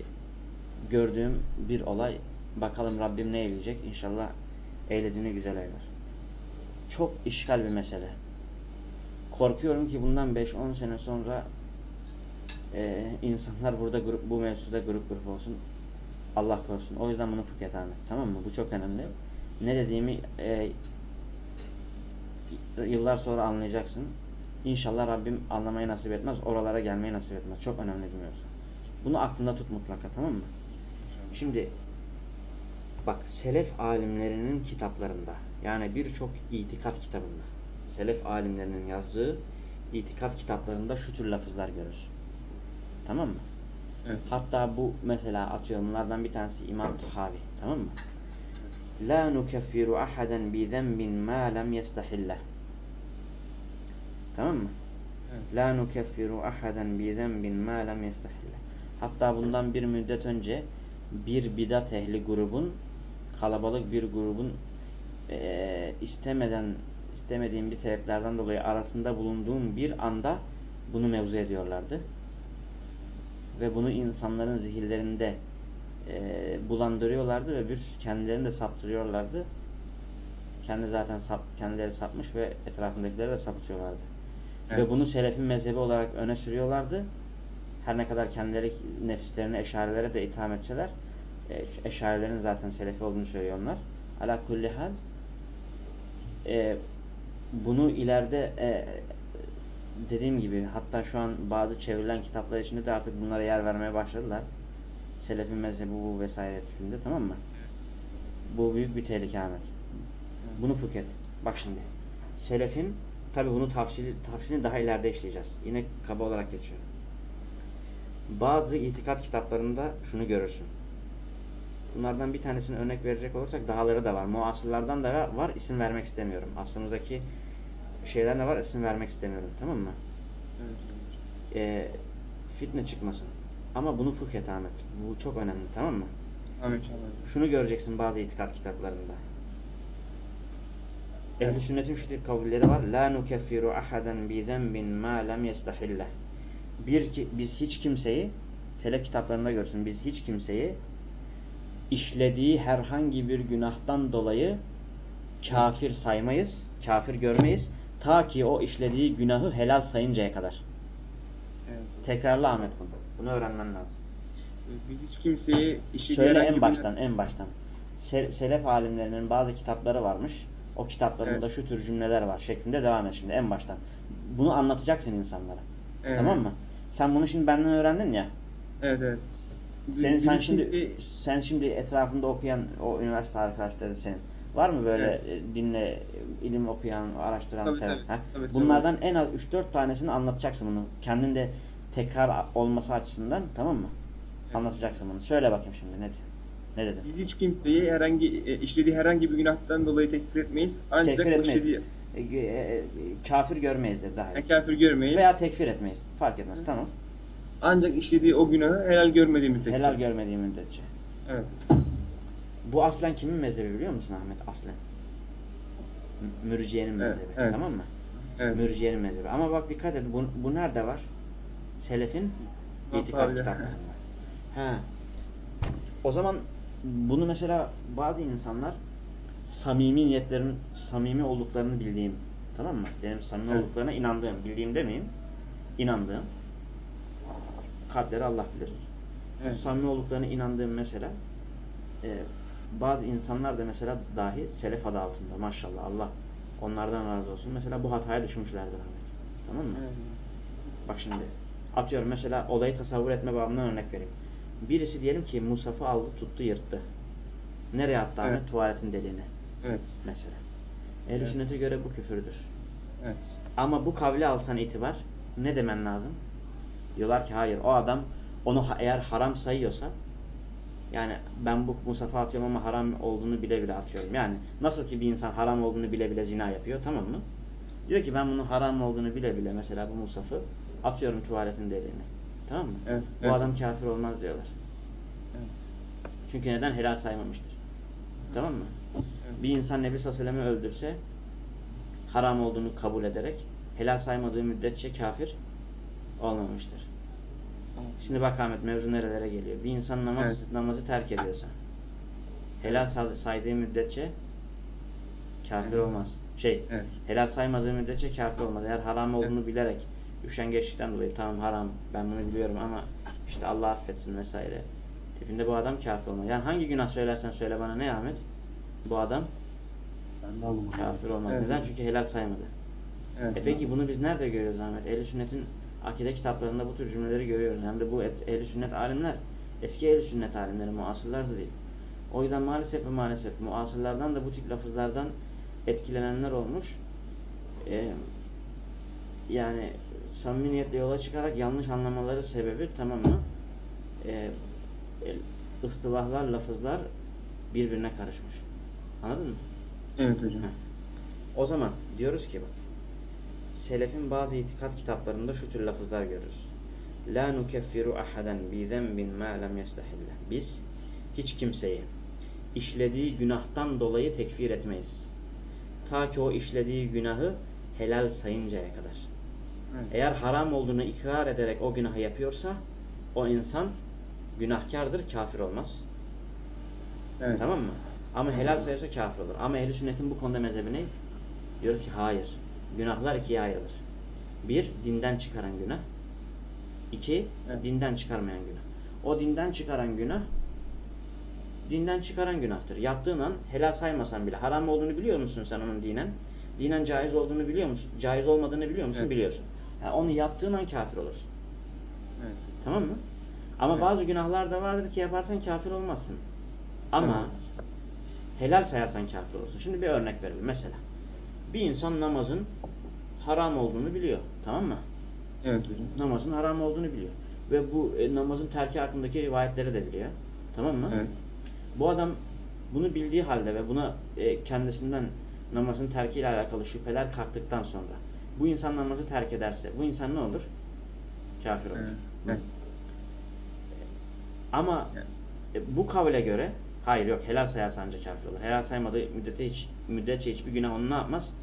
gördüğüm bir olay. Bakalım Rabbim ne eyleyecek? İnşallah eylediğini güzel eyler. Çok işgal bir mesele. Korkuyorum ki bundan 5-10 sene sonra e, insanlar burada grup, bu mevzuda grup grup olsun. Allah korusun. O yüzden bunu fıkh et Ahmet. Tamam mı? Bu çok önemli. Ne dediğimi e, yıllar sonra anlayacaksın. İnşallah Rabbim anlamayı nasip etmez. Oralara gelmeyi nasip etmez. Çok önemli bir mevzu. Bunu aklında tut mutlaka tamam mı? Şimdi bak selef alimlerinin kitaplarında yani birçok itikat kitabında selef alimlerinin yazdığı itikat kitaplarında şu tür lafızlar görürüz. Tamam mı? Evet. Hatta bu mesela atıyorum bunlardan bir tanesi İmam Tahavi. Tamam mı? La nukeffiru ahaden bi zenbin ma lem yestahillah. Tamam mı? Evet. La nukeffiru ahaden bi zenbin ma lem yestahillah. Hatta bundan bir müddet önce bir bidat ehli grubun kalabalık bir grubun eee, istemeden istemediğim bir sebeplerden dolayı arasında bulunduğum bir anda bunu mevzu ediyorlardı. Ve bunu insanların zihinlerinde eee, bulandırıyorlardı ve bir kendilerini de saptırıyorlardı. Kendi zaten sap, kendileri sapmış ve etrafındakileri de sapıtıyorlardı. Ve Evet. bunu selefin mezhebi olarak öne sürüyorlardı. Her ne kadar kendileri nefislerini eşarilere de itham etseler, e, eşarilerin zaten selefi olduğunu söylüyorlar. Ala kulli hal e, bunu ileride e, dediğim gibi hatta şu an bazı çevrilen kitaplar içinde de artık bunlara yer vermeye başladılar. Selefin mezhebi bu vesaire tipinde tamam mı? Bu büyük bir tehlike Ahmet. Bunu fıkh et. Bak şimdi. Selefin tabi bunu tafsili, tafsilini daha ileride işleyeceğiz. Yine kaba olarak geçiyor. Bazı itikat kitaplarında şunu görürsün. Bunlardan bir tanesini örnek verecek olursak dağları da var. Muasırlardan da var. İsim vermek istemiyorum. Aslımızdaki şeyler de var. isim vermek istemiyorum. Tamam mı? Evet. Ee, fitne çıkmasın. Ama bunu fıkh et Ahmet. Bu çok önemli. Tamam mı? İnşallah. Şunu göreceksin bazı itikat kitaplarında. Ehl-i sünnetin şu tip kabulleri var. La nukeffiru ahaden bi zenbin ma lem yestahillah. Bir ki biz hiç kimseyi selef kitaplarında görsün. Biz hiç kimseyi işlediği herhangi bir günahtan dolayı kafir saymayız, kafir görmeyiz. Ta ki o işlediği günahı helal sayıncaya kadar. Evet. Tekrarla Ahmet bunu. Bunu öğrenmen lazım. Biz hiç kimseyi işi Söyle en baştan, en baştan. Se- Selef alimlerinin bazı kitapları varmış. O kitaplarında Evet. şu tür cümleler var şeklinde devam et şimdi en baştan. Bunu anlatacaksın insanlara. Evet. Tamam mı? Sen bunu şimdi benden öğrendin ya. Evet evet. Senin sen şimdi sen şimdi etrafında okuyan o üniversite arkadaşları senin var mı böyle Evet. e, dinle ilim okuyan, araştıran, Tabii, seven? tabii. ha? Tabii, tabii. Bunlardan en az 3-4 tanesini anlatacaksın bunu. Kendin de tekrar olması açısından tamam mı? Evet. Anlatacaksın bunu. Söyle bakayım şimdi ne diyor? Ne dedin? Biz hiç kimseyi herhangi e, işlediği herhangi bir günahtan dolayı tekfir etmeyiz. Ancak Tekfir etmeyiz. işlediği E, e, e, kafir görmeyiz dedi daha yani kafir görmeyiz. Veya tekfir etmeyiz. Fark etmez. Tamam. Ancak işlediği o günahı helal görmediği müddetçe. Helal görmediği müddetçe. Evet. Bu aslen kimin mezhebi biliyor musun Ahmet? Aslen. M- Mürciyenin Evet, mezhebi. evet. Tamam mı? Evet. Mürciyenin mezhebi. Ama bak dikkat et. Bu, bu nerede var? Selefin itikat kitaplarında. He. O zaman bunu mesela bazı insanlar samimi niyetlerin samimi olduklarını bildiğim tamam mı? Benim samimi Evet. olduklarına inandığım, bildiğim demeyeyim. inandığım kalpleri Allah bilir. Evet. Samimi olduklarına inandığım mesela e, bazı insanlar da mesela dahi selef adı altında maşallah Allah onlardan razı olsun. Mesela bu hataya düşmüşlerdir Ahmet. Tamam mı? Evet. Bak şimdi atıyorum mesela olayı tasavvur etme babından örnek vereyim. Birisi diyelim ki Musaf'ı aldı tuttu yırttı. Nereye attı Ahmet? Evet. Tuvaletin deliğine Evet. mesela. Ehl-i Evet. sünnete göre bu küfürdür. Evet. Ama bu kavli alsan itibar ne demen lazım? Diyorlar ki hayır o adam onu eğer haram sayıyorsa yani ben bu Musaf'a atıyorum ama haram olduğunu bile bile atıyorum. Yani nasıl ki bir insan haram olduğunu bile bile zina yapıyor tamam mı? Diyor ki ben bunun haram olduğunu bile bile mesela bu Musaf'ı atıyorum tuvaletin deliğine. Tamam mı? Evet, Bu evet. adam kafir olmaz diyorlar. Evet. Çünkü neden? Helal saymamıştır. Tamam mı? Evet. Bir insan Nebi Sallallahu aleyhi ve sellem'i öldürse haram olduğunu kabul ederek helal saymadığı müddetçe kafir olmamıştır. Şimdi bak Ahmet mevzu nerelere geliyor. Bir insan namaz Evet. namazı terk ediyorsa helal say- saydığı müddetçe kafir Evet. olmaz. Şey, Evet. helal saymadığı müddetçe kafir olmaz. Eğer haram olduğunu bilerek üşengeçlikten dolayı tamam haram ben bunu biliyorum ama işte Allah affetsin vesaire. Tipinde bu adam kafir olmaz. Yani hangi günah söylersen söyle bana ne Ahmet? Bu adam kafir olmaz. Evet. Neden? Çünkü helal saymadı. Evet. E peki bunu biz nerede görüyoruz Ahmet? Ehl-i sünnetin akide kitaplarında bu tür cümleleri görüyoruz. Hem de bu ehl-i sünnet alimler eski ehl-i sünnet alimleri muasırlar da değil. O yüzden maalesef ve maalesef muasırlardan da bu tip lafızlardan etkilenenler olmuş. Ee, yani samimi niyetle yola çıkarak yanlış anlamaları sebebi tamam mı? Ee, ıstılahlar, lafızlar birbirine karışmış. Anladın mı? Evet hocam. Heh. O zaman diyoruz ki bak. Selefin bazı itikat kitaplarında şu tür lafızlar görürüz. La nukeffiru ahaden bi zenbin ma lem. Biz hiç kimseyi işlediği günahtan dolayı tekfir etmeyiz. Ta ki o işlediği günahı helal sayıncaya kadar. Evet. Eğer haram olduğunu ikrar ederek o günahı yapıyorsa o insan günahkardır, kafir olmaz. Evet. Tamam mı? Ama helal sayıyorsa kafir olur. Ama ehl sünnetin bu konuda mezhebi ne? Diyoruz ki hayır. Günahlar ikiye ayrılır. Bir, dinden çıkaran günah. İki, Evet. dinden çıkarmayan günah. O dinden çıkaran günah dinden çıkaran günahtır. Yaptığın an helal saymasan bile haram olduğunu biliyor musun sen onun dinen? Dinen caiz olduğunu biliyor musun? Caiz olmadığını biliyor musun? Evet. Biliyorsun. Yani onu yaptığın an kafir olursun. Evet. Tamam mı? Ama Evet. bazı günahlar da vardır ki yaparsan kafir olmazsın. Ama Evet. helal sayarsan kafir olursun. Şimdi bir örnek verelim. Mesela bir insan namazın haram olduğunu biliyor. Tamam mı? Evet hocam. Namazın haram olduğunu biliyor. Ve bu e, namazın terki hakkındaki rivayetleri de biliyor. Tamam mı? Evet. Bu adam bunu bildiği halde ve buna e, kendisinden namazın terkiyle alakalı şüpheler kalktıktan sonra bu insan namazı terk ederse bu insan ne olur? Kafir olur. Evet. Ama Evet. e, bu kavle göre hayır yok helal sayarsa ancak kafir olur. Helal saymadığı müddete hiç, müddetçe hiçbir günah onu ne yapmaz?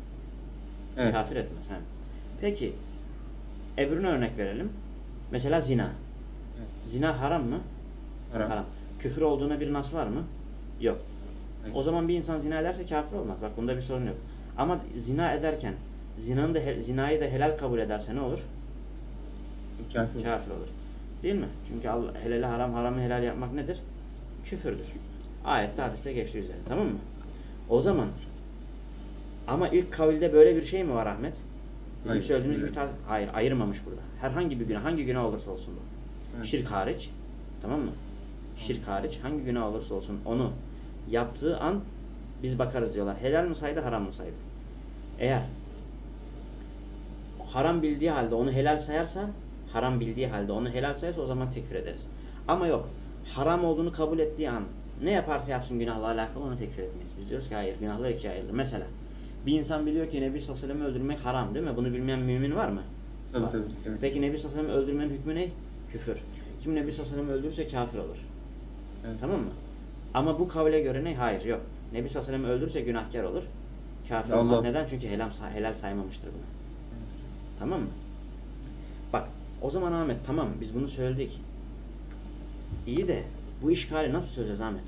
Evet. Kafir etmez. He. Peki öbürüne örnek verelim. Mesela zina. Evet. Zina haram mı? Haram. Küfür olduğuna bir nas var mı? Yok. Evet. O zaman bir insan zina ederse kafir olmaz. Bak bunda bir sorun yok. Ama zina ederken zinanın da zinayı da helal kabul ederse ne olur? Kafir. Kafir olur. Değil mi? Çünkü Allah, helali haram, haramı helal yapmak nedir? Küfürdür. Ayette hadiste geçtiği üzere. Tamam mı? O zaman ama ilk kavilde böyle bir şey mi var Ahmet? Bizim Hayır. söylediğimiz gibi hayır ayırmamış burada. Herhangi bir günah, hangi günah olursa olsun bu. Evet. Şirk hariç. Tamam mı? Şirk hariç hangi günah olursa olsun onu yaptığı an biz bakarız diyorlar. Helal mi saydı, haram mı saydı? Eğer haram bildiği halde onu helal sayarsa, haram bildiği halde onu helal sayarsa o zaman tekfir ederiz. Ama yok. Haram olduğunu kabul ettiği an ne yaparsa yapsın günahla alakalı onu tekfir etmeyiz. Biz diyoruz ki hayır günahlar ikiye ayrılır. Mesela bir insan biliyor ki Nebi Sallallahu Aleyhi ve Sellem'i öldürmek haram değil mi? Bunu bilmeyen mümin var mı? Tabii, Var. tabii, evet. Peki Nebi Sallallahu Aleyhi ve Sellem'i öldürmenin hükmü ne? Küfür. Kim Nebi Sallallahu Aleyhi ve Sellem'i öldürürse kafir olur. Evet. Tamam mı? Ama bu kavle göre ne? Hayır yok. Nebi Sallallahu Aleyhi ve Sellem'i öldürürse günahkar olur. Kafir Allah. olmaz. Neden? Çünkü helal, helal saymamıştır bunu. Tamam mı? Bak o zaman Ahmet tamam biz bunu söyledik. İyi de bu işgali nasıl çözeceğiz Ahmet?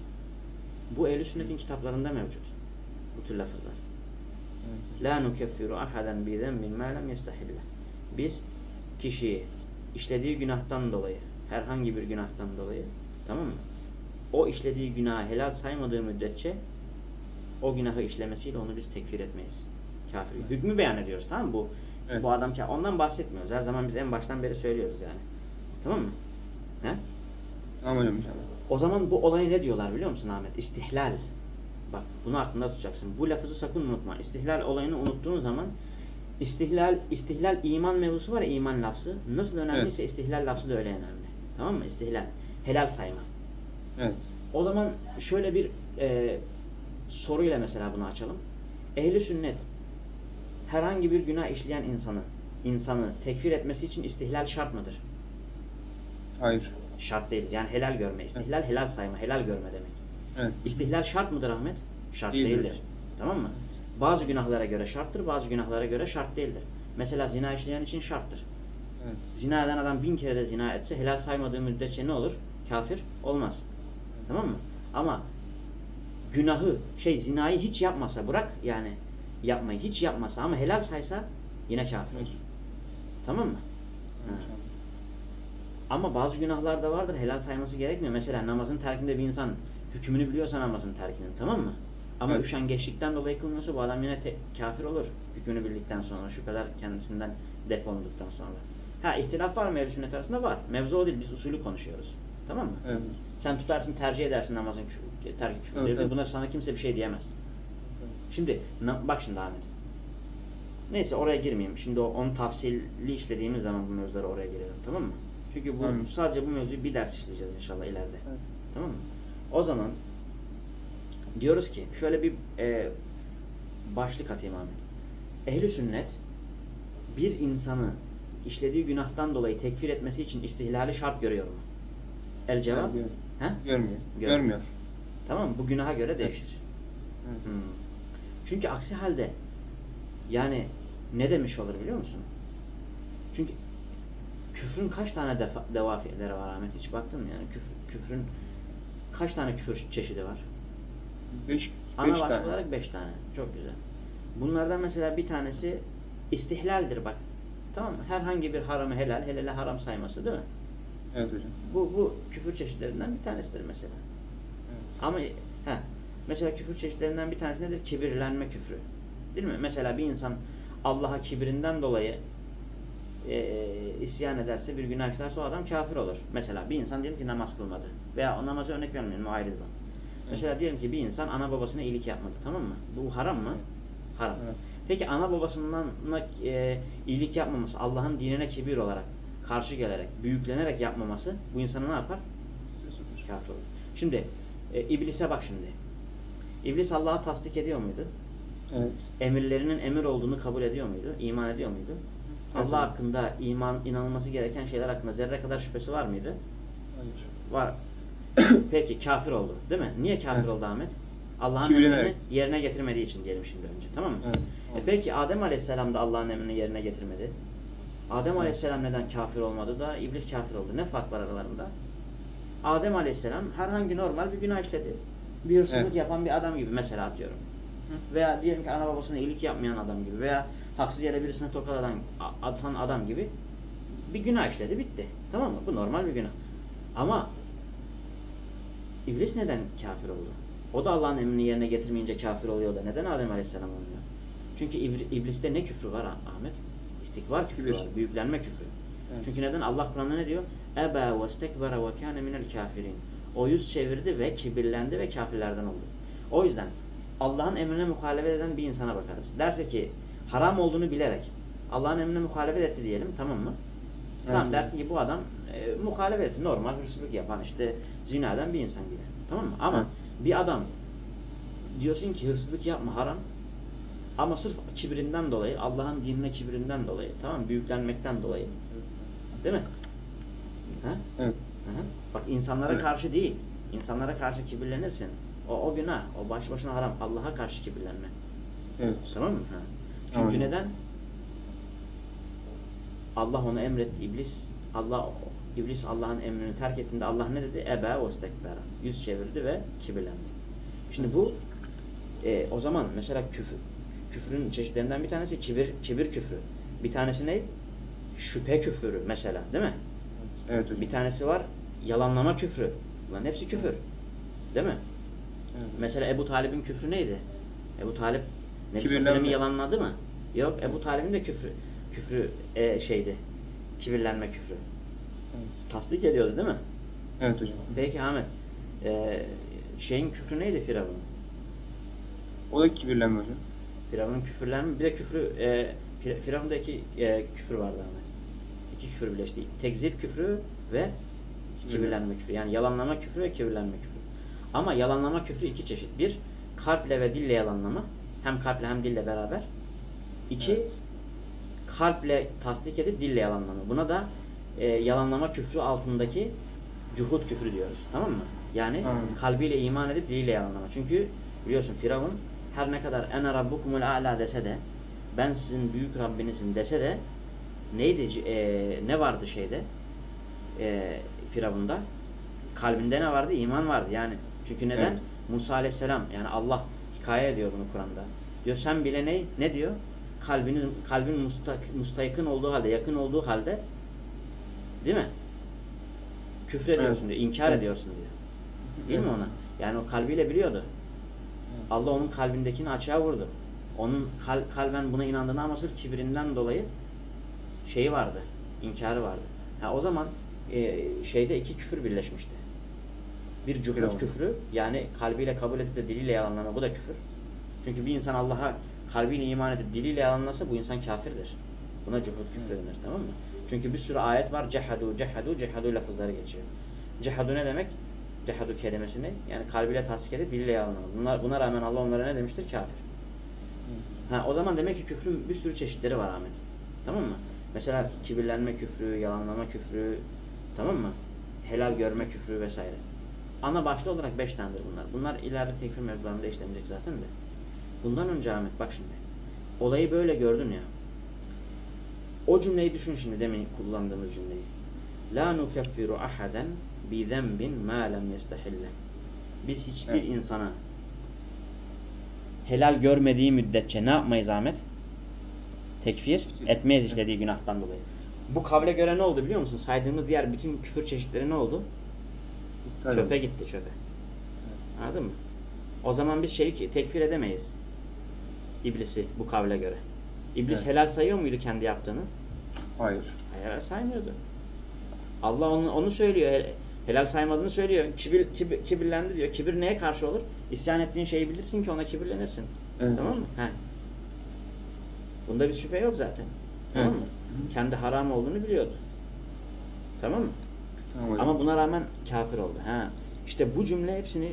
Bu ehl sünnetin kitaplarında mevcut. Bu tür lafızlar. La nukeffiru ahaden bi zenbin ma lem yestahille. Biz kişiyi işlediği günahtan dolayı, herhangi bir günahtan dolayı, tamam mı? O işlediği günahı helal saymadığı müddetçe o günahı işlemesiyle onu biz tekfir etmeyiz. Kafir. Evet. Hükmü beyan ediyoruz tamam mı? Bu Evet. bu adam ondan bahsetmiyoruz. Her zaman biz en baştan beri söylüyoruz yani. Tamam mı? He? Tamam hocam inşallah. O zaman bu olaya ne diyorlar biliyor musun Ahmet? İstihlal. Bak bunu aklında tutacaksın. Bu lafızı sakın unutma. İstihlal olayını unuttuğun zaman istihlal istihlal iman mevzusu var ya iman lafzı. Nasıl önemliyse istihlal lafzı da öyle önemli. Tamam mı? İstihlal. Helal sayma. Evet. O zaman şöyle bir e, soruyla mesela bunu açalım. Ehli sünnet herhangi bir günah işleyen insanı insanı tekfir etmesi için istihlal şart mıdır? Hayır. Şart değil. Yani helal görme. İstihlal helal sayma. Helal görme demek. Evet. İstihlal şart mıdır Ahmet? Şart Değildir. değildir. Tamam mı? Bazı günahlara göre şarttır, bazı günahlara göre şart değildir. Mesela zina işleyen için şarttır. Evet. Zina eden adam bin kere de zina etse helal saymadığı müddetçe ne olur? Kafir olmaz. Tamam mı? Ama günahı, şey zinayı hiç yapmasa, bırak yani yapmayı hiç yapmasa ama helal saysa yine kafir olur. Evet. Tamam mı? Ha. Ama bazı günahlar da vardır helal sayması gerekmiyor. Mesela namazın terkinde bir insan hükmünü biliyorsa namazın terkinin tamam mı? Ama Evet. üşengeçlikten dolayı kılmıyorsa bu adam yine kafir olur. Hükmünü bildikten sonra şüpheler kendisinden defolunduktan sonra. Ha ihtilaf var mı ehl sünnet arasında? Var. Mevzu o değil biz usulü konuşuyoruz. Tamam mı? Evet. Sen tutarsın tercih edersin namazın küfür, terki küfür Evet, evet. Buna sana kimse bir şey diyemez. Şimdi bak şimdi Ahmet. Neyse oraya girmeyeyim. Şimdi o, onu tafsilli işlediğimiz zaman bu mevzuları oraya girelim. Tamam mı? Çünkü bu Tamam. sadece bu mevzuyu bir ders işleyeceğiz inşallah ileride. Evet. Tamam mı? O zaman diyoruz ki şöyle bir e, başlık atayım Ahmet. Ehli sünnet bir insanı işlediği günahtan dolayı tekfir etmesi için istihlali şart görüyor mu? El cevap? Görmüyor. He? Görmüyor. Görmüyor. Görmüyor. Tamam mı? Bu günaha göre değişir. Evet. Hmm. Çünkü aksi halde yani ne demiş olur biliyor musun? Çünkü küfrün kaç tane defa, devafileri var Ahmet hiç baktın mı yani küfür, küfrün kaç tane küfür çeşidi var? Beş, Ana beş başlık tane. olarak beş tane. Çok güzel. Bunlardan mesela bir tanesi istihlaldir bak. Tamam mı? Herhangi bir haramı helal, helale haram sayması değil mi? Evet hocam. Bu, bu küfür çeşitlerinden bir tanesidir mesela. Evet. Ama he, mesela küfür çeşitlerinden bir tanesi nedir? Kibirlenme küfrü. Değil mi? Mesela bir insan Allah'a kibirinden dolayı e, isyan ederse, bir günah işlerse o adam kafir olur. Mesela bir insan diyelim ki namaz kılmadı. Veya o namaza örnek vermeyelim, o ayrı bir konu. Mesela diyelim ki bir insan ana babasına iyilik yapmadı. Tamam mı? Bu haram mı? Haram. Evet. Peki ana babasından e, iyilik yapmaması, Allah'ın dinine kibir olarak, karşı gelerek, büyüklenerek yapmaması bu insanı ne yapar? Kafir olur. Şimdi E, İblise bak şimdi. İblis Allah'ı tasdik ediyor muydu? Evet. Emirlerinin emir olduğunu kabul ediyor muydu? İman ediyor muydu? Allah hakkında iman inanılması gereken şeyler hakkında zerre kadar şüphesi var mıydı? Hayır. Var. (coughs) Peki kafir oldu değil mi? Niye kafir Evet. oldu Ahmet? Allah'ın emrini yerine getirmediği için diyelim şimdi önce. Tamam mı? Evet. E peki Adem Aleyhisselam da Allah'ın emrini yerine getirmedi. Adem Evet. Aleyhisselam neden kafir olmadı da iblis kafir oldu? Ne fark var aralarında? Adem Aleyhisselam herhangi normal bir günah işledi. Bir hırsızlık Evet. yapan bir adam gibi mesela atıyorum. Veya diyelim ki ana babasına iyilik yapmayan adam gibi veya haksız yere birisine tokat atan, atan adam gibi bir günah işledi bitti. Tamam mı? Bu normal bir günah. Ama iblis neden kafir oldu? O da Allah'ın emrini yerine getirmeyince kafir oluyor da neden Adem Aleyhisselam olmuyor? Çünkü ibliste ne küfrü var Ah- Ahmet? İstikbar küfrü var, büyüklenme küfrü. Evet. Çünkü neden? Allah Kur'an'da ne diyor? Eba ve stekbara ve kâne minel kafirin. O yüz çevirdi ve kibirlendi ve kafirlerden oldu. O yüzden Allah'ın emrine muhalefet eden bir insana bakarız. Derse ki haram olduğunu bilerek Allah'ın emrine muhalefet etti diyelim tamam mı? Tamam Evet. dersin ki bu adam e, muhalefet etti. Normal hırsızlık yapan işte zina eden bir insan gibi. Tamam mı? Ama Evet. bir adam diyorsun ki hırsızlık yapma haram ama sırf kibrinden dolayı Allah'ın dinine kibrinden dolayı tamam mı? Büyüklenmekten dolayı değil mi? Ha? Evet. Hı hı. Bak insanlara Evet. karşı değil. İnsanlara karşı kibirlenirsin. O, o günah. O baş başına haram. Allah'a karşı kibirlenme. Evet. Tamam mı? Ha. Çünkü Aynen. neden? Allah onu emretti. İblis Allah İblis Allah'ın emrini terk ettiğinde Allah ne dedi? Ebe ve istekbera. Yüz çevirdi ve kibirlendi. Şimdi bu e, o zaman mesela küfür küfrün çeşitlerinden bir tanesi kibir kibir küfrü. Bir tanesi ne? Şüphe küfürü mesela, değil mi? Evet hocam. Bir tanesi var yalanlama küfrü. Bunların hepsi küfür. Değil mi? Evet. Mesela Ebu Talib'in küfrü neydi? Ebu Talip Nebi. Sallallahu yalanladı mı? Yok. Ebu Talib'in de küfrü küfrü e, şeydi. Kibirlenme küfrü. Evet. Tasdik ediyordu değil mi? Evet hocam. Peki Ahmet e, şeyin küfrü neydi Firavun'un? O da kibirlenme hocam. Firavun'un küfürlenme bir de küfrü e, Fir- Firavun'da iki e, küfür vardı Ahmet. İki küfür birleşti. Tekzip küfrü ve kibirlenme küfrü. Yani yalanlama küfrü ve kibirlenme küfrü. Ama yalanlama küfrü iki çeşit. Bir, kalple ve dille yalanlama. Hem kalple hem dille beraber. İki, kalple tasdik edip dille yalanlama. Buna da e, yalanlama küfrü altındaki cuhud küfrü diyoruz. Tamam mı? Yani Anladım. kalbiyle iman edip diliyle yalanlama. Çünkü biliyorsun Firavun her ne kadar ene rabbukumul a'la dese de ben sizin büyük Rabbinizim dese de neydi e, ne vardı şeyde e, Firavun'da kalbinde ne vardı? İman vardı. Yani çünkü neden? Evet. Musa Aleyhisselam yani Allah hikaye ediyor bunu Kur'an'da. Diyor sen bile ne ne diyor? Kalbiniz kalbin mustak, mustayıkın olduğu halde, yakın olduğu halde değil mi? Küfür ediyorsun Evet. diyor, inkar Evet. ediyorsun diyor. Değil mi Evet. ona? Yani o kalbiyle biliyordu. Allah onun kalbindekini açığa vurdu. Onun kal kalben buna inandığını ama sırf kibrinden dolayı şeyi vardı. inkarı vardı. Ha, o zaman e, şeyde iki küfür birleşmişti. Bir Firavun. küfrü yani kalbiyle kabul edip de diliyle yalanlama bu da küfür. Çünkü bir insan Allah'a kalbiyle iman edip diliyle yalanlasa bu insan kafirdir. Buna cuhud küfrü denir tamam mı? Çünkü bir sürü ayet var cehadu cehadu cehadu lafızları geçiyor. Cehadu ne demek? Cehadu kelimesi ne? Yani kalbiyle tasdik edip diliyle yalanlama. Bunlar, buna rağmen Allah onlara ne demiştir? Kafir. Ha, o zaman demek ki küfrün bir sürü çeşitleri var Ahmet. Tamam mı? Mesela kibirlenme küfrü, yalanlama küfrü, tamam mı? Helal görme küfrü vesaire. Ana başlı olarak beş tanedir bunlar. Bunlar ileride tekfir mevzularında işlenecek zaten de. Bundan önce Ahmet bak şimdi. Olayı böyle gördün ya. O cümleyi düşün şimdi demin kullandığımız cümleyi. La nukeffiru ahaden bi zenbin ma lem yestahille. Biz hiçbir Evet. insana helal görmediği müddetçe ne yapmayız Ahmet? Tekfir etmeyiz işlediği günahtan dolayı. Bu kavle göre ne oldu biliyor musun? Saydığımız diğer bütün küfür çeşitleri ne oldu? İptal çöpe oldu. gitti çöpe. Anladın mı? O zaman biz şeyi tekfir edemeyiz. İblisi bu kavle göre. İblis Evet. helal sayıyor muydu kendi yaptığını? Hayır. Helal saymıyordu. Allah onu, onu söylüyor. Hel- Helal saymadığını söylüyor. Kibir, kibir, kibirlendi diyor. Kibir neye karşı olur? İsyan ettiğin şeyi bilirsin ki ona kibirlenirsin. Evet. Tamam mı? Heh. Bunda bir şüphe yok zaten. Tamam Evet. mı? Kendi haram olduğunu biliyordu. Tamam mı? Tamam hocam. Ama buna rağmen kafir oldu. Ha. İşte bu cümle hepsini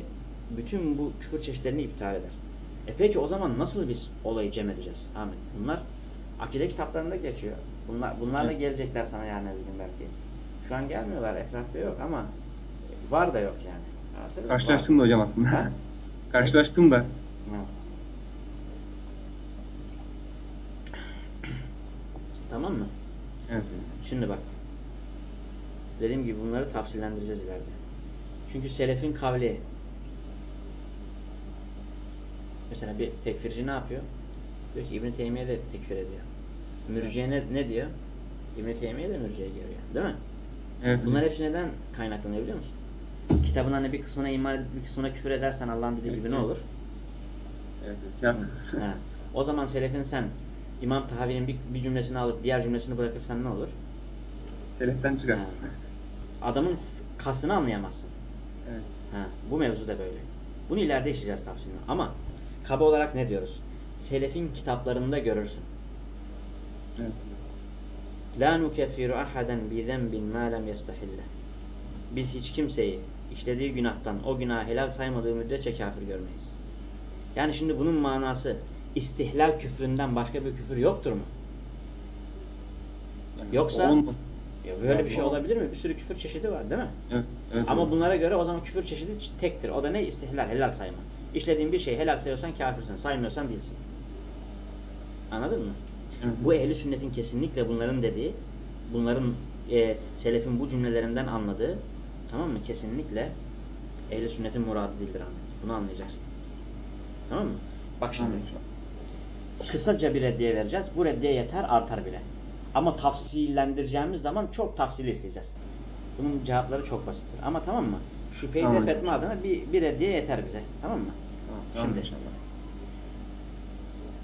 bütün bu küfür çeşitlerini iptal eder. E peki o zaman nasıl biz olayı cem edeceğiz? Ahmet. Bunlar akide kitaplarında geçiyor. Bunlar bunlarla Evet. gelecekler sana yarın öbür gün belki. Şu an gelmiyorlar. Etrafta yok ama var da yok yani. Muyum? Karşılaştım da Var. hocam aslında. Ha? (laughs) Karşılaştım da. Ha. Tamam mı? Evet. Şimdi bak. Dediğim gibi bunları tafsillendireceğiz ileride. Çünkü selefin kavli mesela bir tekfirci ne yapıyor? Diyor ki İbn Teymiye de tekfir ediyor. Mürciye ne, ne diyor? İbn Teymiye de mürciye giriyor. Değil mi? Evet. Bunlar hepsi neden kaynaklanıyor biliyor musun? Kitabın hani bir kısmına iman edip bir kısmına küfür edersen Allah'ın dediği gibi ne olur? Evet, evet. (laughs) Ha. O zaman selefin sen İmam Tahavi'nin bir, bir cümlesini alıp diğer cümlesini bırakırsan ne olur? Seleften çıkarsın. Ha. Adamın kastını anlayamazsın. Evet. Ha, bu mevzu da böyle. Bunu ileride işleyeceğiz tafsilini. Ama kaba olarak ne diyoruz? Selefin kitaplarında görürsün. Evet. La nukeffiru ahaden bi zenbin ma lem yestahille. Biz hiç kimseyi işlediği günahtan o günahı helal saymadığı müddetçe kafir görmeyiz. Yani şimdi bunun manası istihlal küfründen başka bir küfür yoktur mu? Yani Yoksa- Ya böyle bir şey olabilir mi? Bir sürü küfür çeşidi var değil mi? Evet. evet Ama bunlara göre o zaman küfür çeşidi tektir. O da ne? İstihlal, helal sayma. İşlediğin bir şeyi helal sayıyorsan kafirsin, saymıyorsan değilsin. Anladın mı? Bu ehli sünnetin kesinlikle bunların dediği, bunların e, selefin bu cümlelerinden anladığı, tamam mı? Kesinlikle ehli sünnetin muradı değildir Ahmet. Bunu anlayacaksın. Tamam mı? Bak şimdi. Kısaca bir reddiye vereceğiz. Bu reddiye yeter, artar bile. Ama tafsillendireceğimiz zaman çok tafsili isteyeceğiz. Bunun cevapları çok basittir. Ama tamam mı? Şüpheyi Tamam. def etme adına bir, bir reddiye yeter bize. Tamam mı? Tamam, Şimdi. inşallah.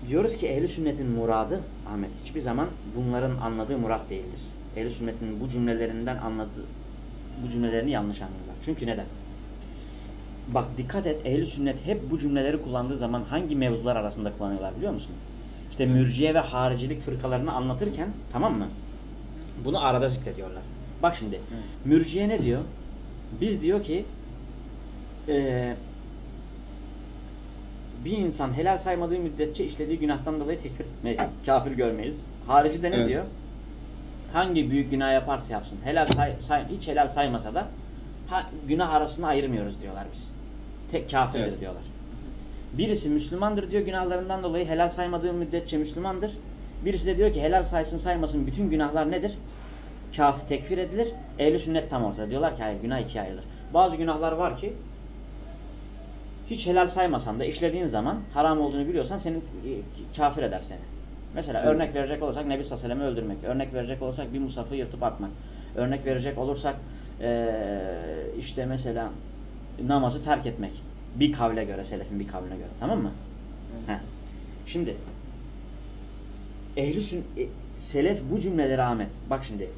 Diyoruz ki ehli sünnetin muradı Ahmet hiçbir zaman bunların anladığı murat değildir. Ehli sünnetin bu cümlelerinden anladığı bu cümlelerini yanlış anlıyorlar. Çünkü neden? Bak dikkat et ehli sünnet hep bu cümleleri kullandığı zaman hangi mevzular arasında kullanıyorlar biliyor musun? İşte mürciye ve haricilik fırkalarını anlatırken tamam mı? Bunu arada zikrediyorlar. Bak şimdi mürciye ne diyor? Biz diyor ki eee bir insan helal saymadığı müddetçe işlediği günahtan dolayı tekfir etmeyiz. Kafir görmeyiz. Harici de ne Evet. diyor? Hangi büyük günah yaparsa yapsın. Helal say, say- hiç helal saymasa da ha, günah arasını ayırmıyoruz diyorlar biz. Tek kafirdir Evet. diyorlar. Birisi Müslümandır diyor günahlarından dolayı helal saymadığı müddetçe Müslümandır. Birisi de diyor ki helal saysın saymasın bütün günahlar nedir? Kafir tekfir edilir. Ehli sünnet tam ortada. Diyorlar ki hayır günah ikiye ayrılır. Bazı günahlar var ki hiç helal saymasan da işlediğin zaman haram olduğunu biliyorsan seni e, kafir eder seni. Mesela Evet. örnek verecek olursak Nebi Sallallahu öldürmek. Örnek verecek olursak bir musafı yırtıp atmak. Örnek verecek olursak eee, işte mesela namazı terk etmek. Bir kavle göre, selefin bir kavline göre. Tamam mı? Evet. Heh. Şimdi ehli sün e, selef bu cümleleri Ahmet. Bak şimdi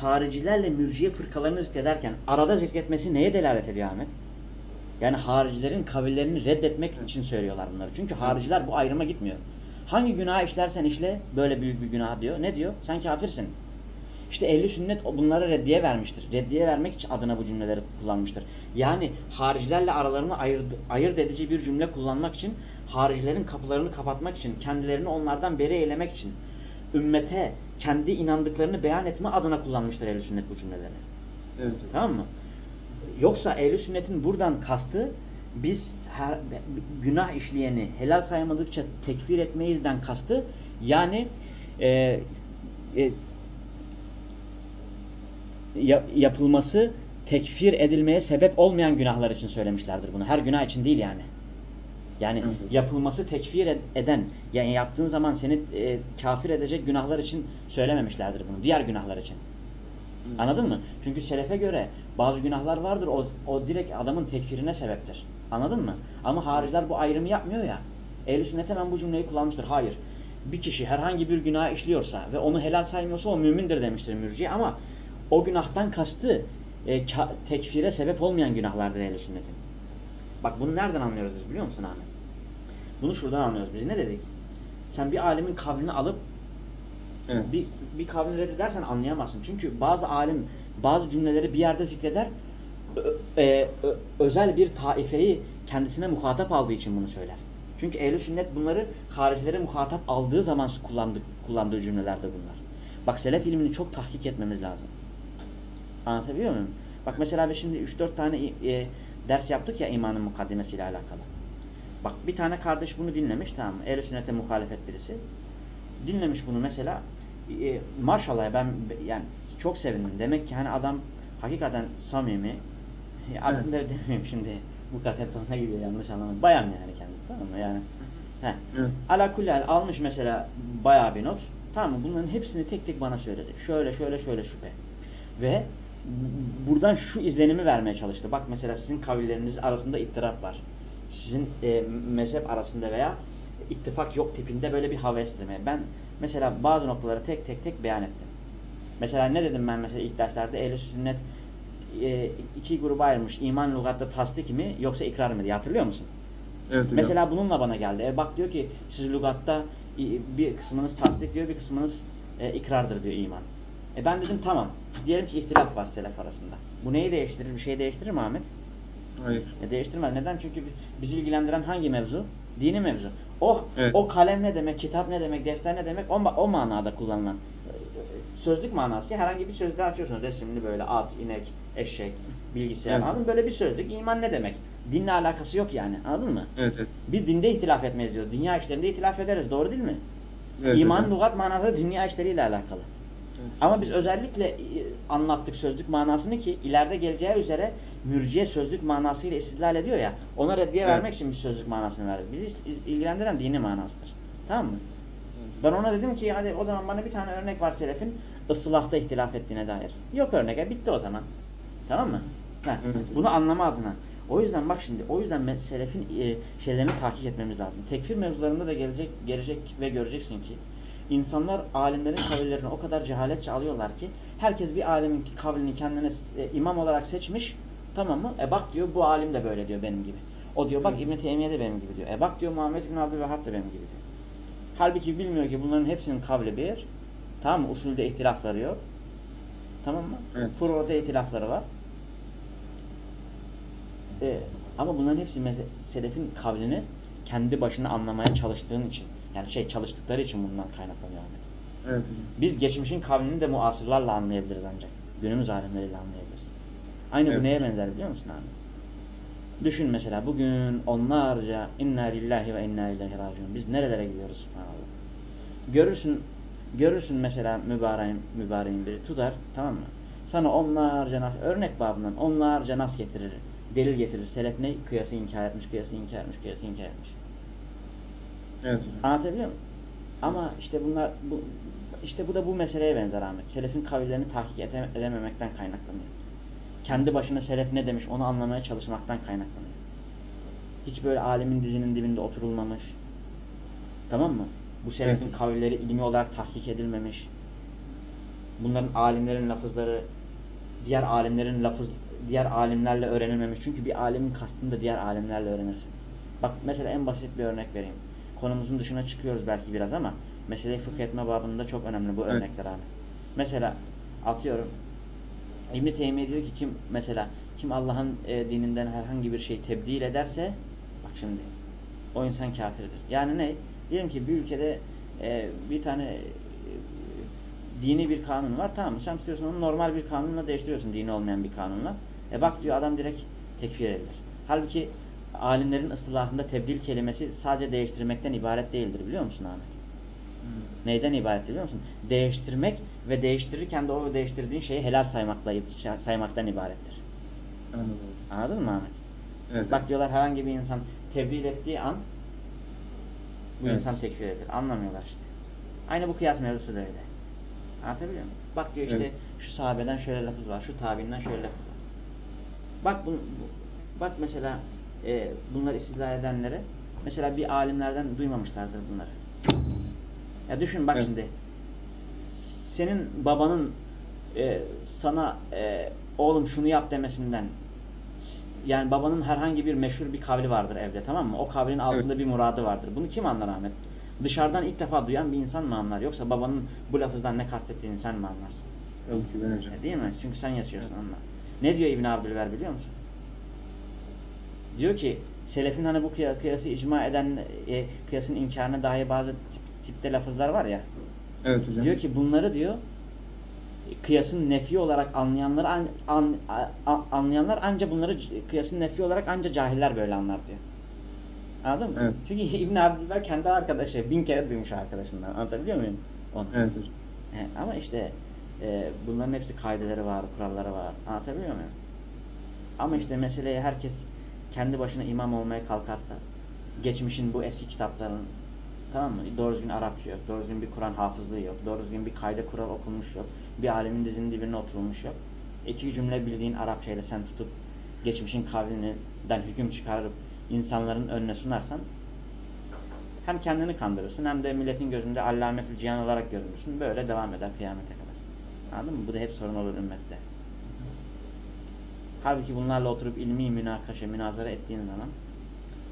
haricilerle mürciye fırkalarını zikrederken arada zikretmesi neye delalet ediyor Ahmet? Yani haricilerin kavillerini reddetmek için söylüyorlar bunları. Çünkü hariciler bu ayrıma gitmiyor. Hangi günah işlersen işle böyle büyük bir günah diyor. Ne diyor? Sen kafirsin. İşte ehli sünnet bunlara reddiye vermiştir. Reddiye vermek için adına bu cümleleri kullanmıştır. Yani haricilerle aralarını ayırt, ayırt edici bir cümle kullanmak için, haricilerin kapılarını kapatmak için, kendilerini onlardan beri eylemek için, ümmete kendi inandıklarını beyan etme adına kullanmıştır ehli sünnet bu cümleleri. Evet. Tamam mı? Yoksa ehli sünnetin buradan kastı biz her günah işleyeni helal saymadıkça tekfir etmeyizden kastı yani e, e, ya- yapılması tekfir edilmeye sebep olmayan günahlar için söylemişlerdir bunu. Her günah için değil yani. Yani yapılması tekfir ed- eden, yani yaptığın zaman seni e, kafir edecek günahlar için söylememişlerdir bunu. Diğer günahlar için. Anladın mı? Çünkü selefe göre bazı günahlar vardır o, o direkt adamın tekfirine sebeptir. Anladın mı? Ama hariciler bu ayrımı yapmıyor ya. Ehl-i sünnet hemen bu cümleyi kullanmıştır. Hayır. Bir kişi herhangi bir günah işliyorsa ve onu helal saymıyorsa o mümindir demiştir mürciye ama o günahtan kastı e, tekfire sebep olmayan günahlardır ehl-i sünnetin. Bak bunu nereden anlıyoruz biz biliyor musun Ahmet? Bunu şuradan anlıyoruz. Biz ne dedik? Sen bir alemin kavlini alıp Evet. bir, bir kavli reddedersen anlayamazsın. Çünkü bazı alim bazı cümleleri bir yerde zikreder ö- e, ö- özel bir taifeyi kendisine muhatap aldığı için bunu söyler. Çünkü ehl sünnet bunları haricilere muhatap aldığı zaman kullandığı, kullandığı cümlelerde bunlar. Bak selef ilmini çok tahkik etmemiz lazım. Anlatabiliyor muyum? Bak mesela biz şimdi 3-4 tane e, ders yaptık ya imanın mukaddemesiyle alakalı. Bak bir tane kardeş bunu dinlemiş tamam mı? Ehl-i sünnete muhalefet birisi. Dinlemiş bunu mesela. E, maşallah ben yani çok sevindim. Demek ki hani adam hakikaten samimi. Adını da demeyeyim şimdi. Bu kaset ona gidiyor yanlış anlamadım. Bayan yani kendisi tamam mı? Yani He. Evet. Ala kulli hal almış mesela bayağı bir not. Tamam mı? Bunların hepsini tek tek bana söyledi. Şöyle şöyle şöyle şüphe. Ve buradan şu izlenimi vermeye çalıştı. Bak mesela sizin kavilleriniz arasında ittirap var. Sizin e, mezhep arasında veya ittifak yok tipinde böyle bir hava estirmeye. Ben mesela bazı noktaları tek tek tek beyan ettim. Mesela ne dedim ben mesela ilk derslerde ehl sünnet e, iki gruba ayrılmış. İman lügatta tasdik mi yoksa ikrar mı diye hatırlıyor musun? Evet hocam. Mesela bununla bana geldi. E bak diyor ki siz lügatta bir kısmınız tasdik diyor bir kısmınız e, ikrardır diyor iman. E ben dedim tamam. Diyelim ki ihtilaf var selef arasında. Bu neyi değiştirir? Bir şey değiştirir mi Ahmet? Hayır. E değiştirmez. Neden? Çünkü bizi ilgilendiren hangi mevzu? Dini mevzu. O Evet. o kalem ne demek, kitap ne demek, defter ne demek? O, o manada kullanılan. Sözlük manası herhangi bir sözlüğü açıyorsun. Resimli böyle at, inek, eşek, bilgisayar. Evet. Anladın mı? Böyle bir sözlük. İman ne demek? Dinle alakası yok yani. Anladın mı? Evet evet. Biz dinde ihtilaf etmeyiz diyoruz. Dünya işlerinde ihtilaf ederiz. Doğru değil mi? evet İman hocam. lügat manası dünya işleriyle alakalı. Ama biz özellikle e, anlattık sözlük manasını ki ileride geleceği üzere mürciye sözlük manasıyla istidlal ediyor ya ona reddiye Evet. vermek için biz sözlük manasını verdik. Bizi ilgilendiren dini manasıdır. Tamam mı? Ben ona dedim ki hadi o zaman bana bir tane örnek var selefin ıslahta ihtilaf ettiğine dair. Yok örnek. E, bitti o zaman. Tamam mı? Ha. Bunu anlama adına. O yüzden bak şimdi o yüzden selefin e, şeylerini tahkik etmemiz lazım. Tekfir mevzularında da gelecek gelecek ve göreceksin ki insanlar alimlerin kavillerini o kadar cehaletçe alıyorlar ki herkes bir alimin kavlini kendine e, imam olarak seçmiş. Tamam mı? E bak diyor bu alim de böyle diyor benim gibi. O diyor bak Hı. İbn Teymiye de benim gibi diyor. E bak diyor Muhammed İbn Abdülvehhab da benim gibi diyor. Halbuki bilmiyor ki bunların hepsinin kavli bir. Tamam mı? Usulde ihtilafları yok. Tamam mı? Evet. Furu'da ihtilafları var. Ee, ama bunların hepsi selefin kavlini kendi başına anlamaya çalıştığın için. Yani şey çalıştıkları için bundan kaynaklanıyor Ahmet. Evet. Biz geçmişin kavlini de muasırlarla anlayabiliriz ancak. Günümüz alimleriyle anlayabiliriz. Aynı Evet. bu neye benzer biliyor musun Ahmet? Düşün mesela bugün onlarca inna lillahi ve inna ileyhi raciun. Biz nerelere gidiyoruz subhanallah. Görürsün görürsün mesela mübareğin, mübareğin biri tutar tamam mı? Sana onlarca nas, örnek babından onlarca nas getirir. Delil getirir. Selef ne? Kıyası inkar etmiş, kıyası inkar etmiş, kıyası inkar etmiş. Evet. Anlatabiliyor muyum? Ama işte bunlar bu işte bu da bu meseleye benzer Ahmet. Selefin kavillerini tahkik ete- edememekten kaynaklanıyor. Kendi başına selef ne demiş onu anlamaya çalışmaktan kaynaklanıyor. Hiç böyle alimin dizinin dibinde oturulmamış. Tamam mı? Bu selefin Evet. kavilleri ilmi olarak tahkik edilmemiş. Bunların alimlerin lafızları diğer alimlerin lafız diğer alimlerle öğrenilmemiş. Çünkü bir alimin kastını da diğer alimlerle öğrenirsin. Bak mesela en basit bir örnek vereyim. Konumuzun dışına çıkıyoruz belki biraz ama meseleyi fıkh etme babında çok önemli bu örnekler abi. Mesela atıyorum İbn Teymiye diyor ki kim mesela kim Allah'ın e, dininden herhangi bir şey tebdil ederse bak şimdi o insan kafirdir. Yani ne? Diyelim ki bir ülkede e, bir tane e, dini bir kanun var tamam mı? Sen tutuyorsun onu normal bir kanunla değiştiriyorsun dini olmayan bir kanunla. E bak diyor adam direkt tekfir edilir. Halbuki alimlerin ıslahında tebdil kelimesi sadece değiştirmekten ibaret değildir biliyor musun Ahmet? Neyden ibaret biliyor musun? Değiştirmek ve değiştirirken de o değiştirdiğin şeyi helal saymakla saymaktan ibarettir. Anladım. Anladın mı Ahmet? Evet. Bak diyorlar herhangi bir insan tebdil ettiği an bu Evet. insan tekfir edilir. Anlamıyorlar işte. Aynı bu kıyas mevzusu da öyle. Anlatabiliyor muyum? Bak diyor işte Evet. şu sahabeden şöyle lafız var, şu tabiinden şöyle lafız var. Bak bu, bu- bak mesela e, bunları istidlal edenlere mesela bir alimlerden duymamışlardır bunları. Ya düşün bak Evet. şimdi senin babanın e, sana e, oğlum şunu yap demesinden yani babanın herhangi bir meşhur bir kavli vardır evde tamam mı? O kavlin altında bir muradı vardır. Bunu kim anlar Ahmet? Dışarıdan ilk defa duyan bir insan mı anlar? Yoksa babanın bu lafızdan ne kastettiğini sen mi anlarsın? Tabii ki ben hocam. E, değil mi? Çünkü sen yaşıyorsun onunla. Ne diyor İbn Abdülver biliyor musun? Diyor ki selefin hani bu kıya- kıyası icma eden e, kıyasın inkarına dair bazı tip, tipte lafızlar var ya. Evet hocam. Diyor ki bunları diyor kıyasın nefi olarak anlayanlar an, an- a- anlayanlar anca bunları kıyasın nefi olarak anca cahiller böyle anlar diyor. Anladın mı? Evet. Çünkü (laughs) İbn Abdülber kendi arkadaşı bin kere duymuş arkadaşından. Anlatabiliyor muyum? Onu. Evet hocam. Ama işte e, bunların hepsi kaideleri var, kuralları var. Anlatabiliyor muyum? Ama işte meseleye herkes kendi başına imam olmaya kalkarsa geçmişin bu eski kitapların tamam mı? Doğru düzgün Arapça yok, doğru düzgün bir Kur'an hafızlığı yok, doğru düzgün bir kaide kural okunmuş yok, bir alemin dizinin dibine oturulmuş yok. İki cümle bildiğin Arapçayla sen tutup geçmişin kavlinden hüküm çıkarıp insanların önüne sunarsan hem kendini kandırırsın hem de milletin gözünde allametül cihan olarak görünürsün. Böyle devam eder kıyamete kadar. Anladın mı? Bu da hep sorun olur ümmette. Halbuki bunlarla oturup ilmi münakaşa, münazara ettiğin zaman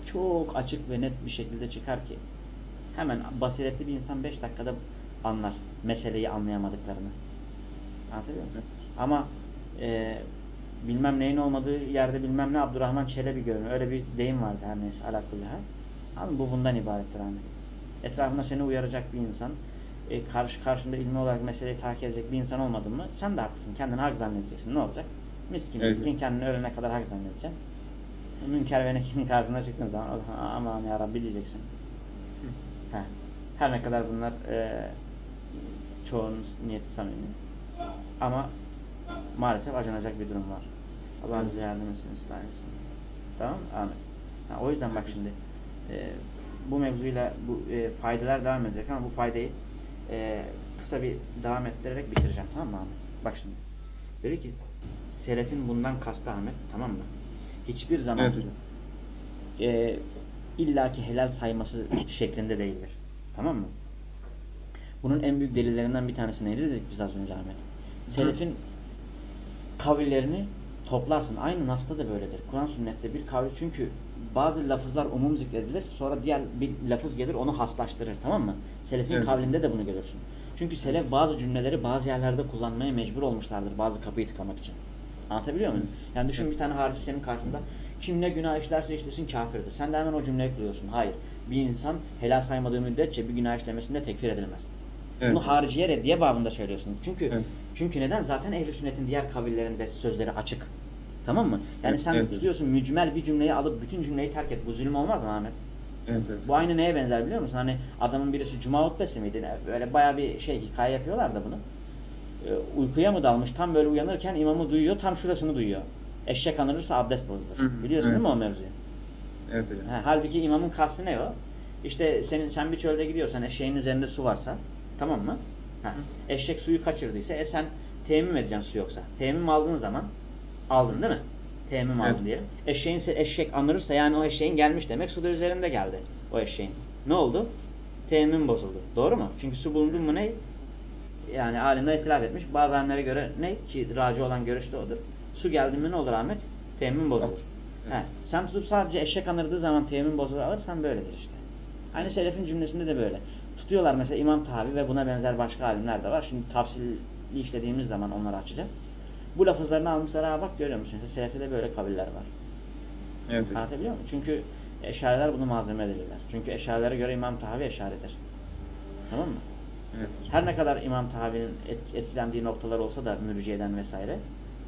çok açık ve net bir şekilde çıkar ki hemen basiretli bir insan 5 dakikada anlar meseleyi anlayamadıklarını. Anlatabiliyor muyum? Ama e, bilmem neyin olmadığı yerde bilmem ne Abdurrahman Çelebi görünür. Öyle bir deyim vardı her neyse alakulli hal. Ama bu bundan ibarettir Ahmet. Etrafında seni uyaracak bir insan, e, karşı karşında ilmi olarak meseleyi takip edecek bir insan olmadın mı sen de haklısın. Kendini hak zannedeceksin. Ne olacak? Miskin Evet. miskin kendini ölene kadar hak zannedeceksin. Münker ve nekinin karşısına çıktığın zaman o zaman aman ya Rabbi diyeceksin. Heh. Her ne kadar bunlar e, çoğunun niyeti samimi. Ama maalesef acınacak bir durum var. Allah bize yardım etsin, ıslah etsin. Tamam? Ahmet. Ha, o yüzden bak şimdi e, bu mevzuyla bu e, faydalar devam edecek ama bu faydayı e, kısa bir devam ettirerek bitireceğim. Tamam mı Ahmet? Bak şimdi. Dedi ki selefin bundan kastı Ahmet. Tamam mı? Hiçbir zaman Evet e, illaki helal sayması şeklinde değildir. Tamam mı? Bunun en büyük delillerinden bir tanesi neydi dedik biz az önce Ahmet. Selefin kavillerini toplarsın. Aynı Nas'ta da böyledir. Kur'an sünnette bir kavli çünkü bazı lafızlar umum zikredilir. Sonra diğer bir lafız gelir onu haslaştırır. Tamam mı? Selefin Evet. kavlinde de bunu görürsün. Çünkü selef bazı cümleleri bazı yerlerde kullanmaya mecbur olmuşlardır. Bazı kapıyı tıkamak için. Anlatabiliyor muyum? Yani düşün bir tane harici senin karşında. Kim ne günah işlerse işlesin kafirdir. Sen de hemen o cümleyi kuruyorsun. Hayır. Bir insan helal saymadığı müddetçe bir günah işlemesinde tekfir edilmez. Evet. Bunu hariciye reddiye babında söylüyorsun. Çünkü Evet. çünkü neden? Zaten ehl sünnetin diğer kabillerinde sözleri açık. Tamam mı? Yani Evet, sen evet. tutuyorsun mücmel bir cümleyi alıp bütün cümleyi terk et. Bu zulüm olmaz mı Ahmet? Evet, evet. Bu aynı neye benzer biliyor musun? Hani adamın birisi cuma hutbesi miydi? Böyle baya bir şey hikaye yapıyorlar da bunu. Ee, uykuya mı dalmış? Tam böyle uyanırken imamı duyuyor. Tam şurasını duyuyor. Eşek anırırsa abdest bozulur. Hı hı, Biliyorsun evet. değil mi o mevzuyu? Evet. Ha, halbuki imamın kastı ne o? İşte senin sen bir çölde gidiyorsan eşeğin üzerinde su varsa tamam mı? Ha, eşek suyu kaçırdıysa e sen teyemmüm edeceksin su yoksa. Teyemmüm aldığın zaman aldın değil mi? Aldın Evet. diyelim. Eşeğin eşek anırırsa yani o eşeğin gelmiş demek su da üzerinde geldi o eşeğin. Ne oldu? Teyemmüm bozuldu. Doğru mu? Çünkü su bulundu mu ne? Yani alimler itilaf etmiş. Bazı alimlere göre ne? Ki racı olan görüş de odur. Su geldi mi ne olur Ahmet? Teyemmüm bozulur. Evet. He, sen tutup sadece eşek anırdığı zaman teyemmüm bozulur alırsan böyledir işte. Aynı selefin cümlesinde de böyle. Tutuyorlar mesela İmam Tahavi ve buna benzer başka alimler de var. Şimdi tafsilli işlediğimiz zaman onları açacağız. Bu lafızlarını almışlar. Ha bak görüyor musun? İşte selefte de böyle kabiller var. Evet. Anlatabiliyor muyum? Çünkü eşariler bunu malzeme edilirler. Çünkü eşarilere göre İmam Tahavi eşaridir. Tamam mı? Evet. Her ne kadar İmam Tahavi'nin et- etkilendiği noktalar olsa da mürciyeden vesaire.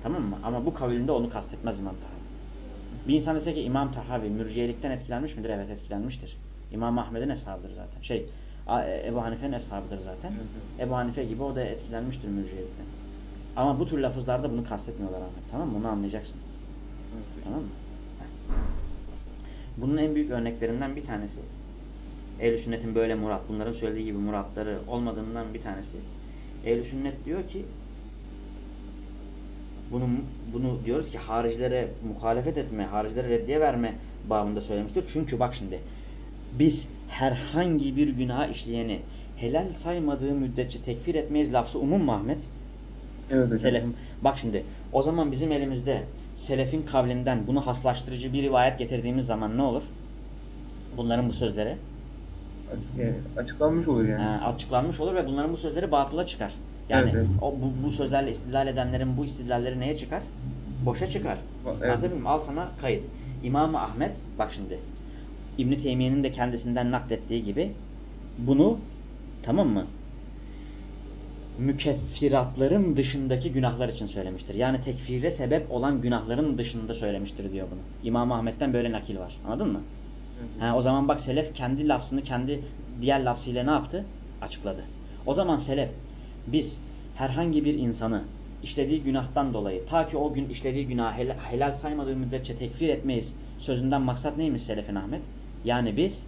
Tamam mı? Ama bu kavilinde onu kastetmez İmam Tahavi. Bir insan dese ki İmam Tahavi mürciyelikten etkilenmiş midir? Evet etkilenmiştir. İmam Ahmed'in eshabıdır zaten. Şey, Ebu Hanife'nin eshabıdır zaten. Evet. Ebu Hanife gibi o da etkilenmiştir mürciyelikten. Ama bu tür lafızlarda bunu kastetmiyorlar Ahmet. Tamam mı? Bunu anlayacaksın. Evet. Tamam mı? Bunun en büyük örneklerinden bir tanesi Ehl-i Sünnet'in böyle murat, bunların söylediği gibi muratları olmadığından bir tanesi. Ehl-i Sünnet diyor ki bunu bunu diyoruz ki haricilere muhalefet etme, haricilere reddiye verme babında söylemiştir. Çünkü bak şimdi biz herhangi bir günah işleyeni helal saymadığı müddetçe tekfir etmeyiz lafzı umum mu Ahmet? Evet hocam. Selefin. Bak şimdi o zaman bizim elimizde selefin kavlinden bunu haslaştırıcı bir rivayet getirdiğimiz zaman ne olur? Bunların bu sözleri yani açıklanmış olur yani. e, açıklanmış olur ve bunların bu sözleri batıla çıkar. Yani Evet, evet. o bu, bu sözlerle istidlal edenlerin bu istidlalleri neye çıkar? Boşa çıkar. Evet. Anlatabiliyor muyum? Al sana kayıt. İmam Ahmet bak şimdi İbn Teymiye'nin de kendisinden naklettiği gibi bunu tamam mı? Mükeffiratların dışındaki günahlar için söylemiştir. Yani tekfire sebep olan günahların dışında söylemiştir diyor bunu. İmam Ahmet'ten böyle nakil var. Anladın mı? Ha, o zaman bak selef kendi lafzını kendi diğer lafzıyla ne yaptı? Açıkladı. O zaman selef biz herhangi bir insanı işlediği günahtan dolayı ta ki o gün işlediği günah helal, helal saymadığı müddetçe tekfir etmeyiz. Sözünden maksat neymiş selefin Ahmet? Yani biz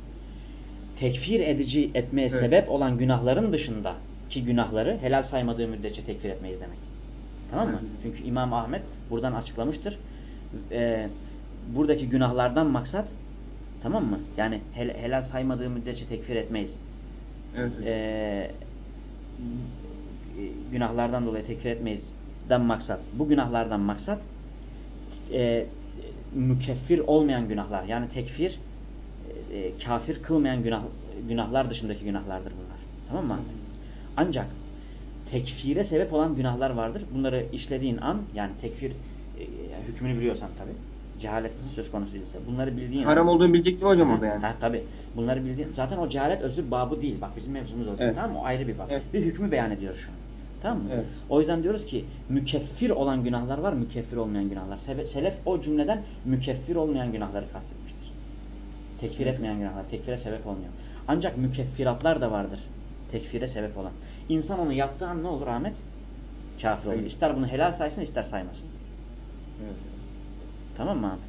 tekfir edici etmeye Evet. sebep olan günahların dışında ki günahları helal saymadığı müddetçe tekfir etmeyiz demek. Tamam mı? Çünkü İmam Ahmet buradan açıklamıştır. Ee, buradaki günahlardan maksat tamam mı? Yani hel- helal saymadığı müddetçe tekfir etmeyiz. Evet. Ee, günahlardan dolayı tekfir etmeyiz den maksat. Bu günahlardan maksat e, mükeffir olmayan günahlar. Yani tekfir e, kafir kılmayan günah, günahlar dışındaki günahlardır bunlar. Tamam mı Ahmet? Ancak tekfire sebep olan günahlar vardır. Bunları işlediğin an yani tekfir e, hükmünü biliyorsan tabi. Cehalet söz konusu değilse. Bunları bildiğin Haram an, olduğunu bilecektim hocam Ha, orada yani. Ha tabi. Bunları bildiğin zaten o cehalet özür babı değil. Bak bizim mevzumuz o değil. Evet. Tamam mı? O ayrı bir bab. Evet. Bir hükmü beyan ediyoruz şu an. Tamam mı? Evet. O yüzden diyoruz ki mükeffir olan günahlar var, mükeffir olmayan günahlar. Selef o cümleden mükeffir olmayan günahları kastetmiştir. Tekfir etmeyen günahlar, tekfire sebep olmuyor. Ancak mükeffiratlar da vardır. Tekfire sebep olan. İnsan onu yaptığı an ne olur Ahmet? Kafir olur. Evet. İster bunu helal saysın, ister saymasın. Evet. Tamam mı Ahmet?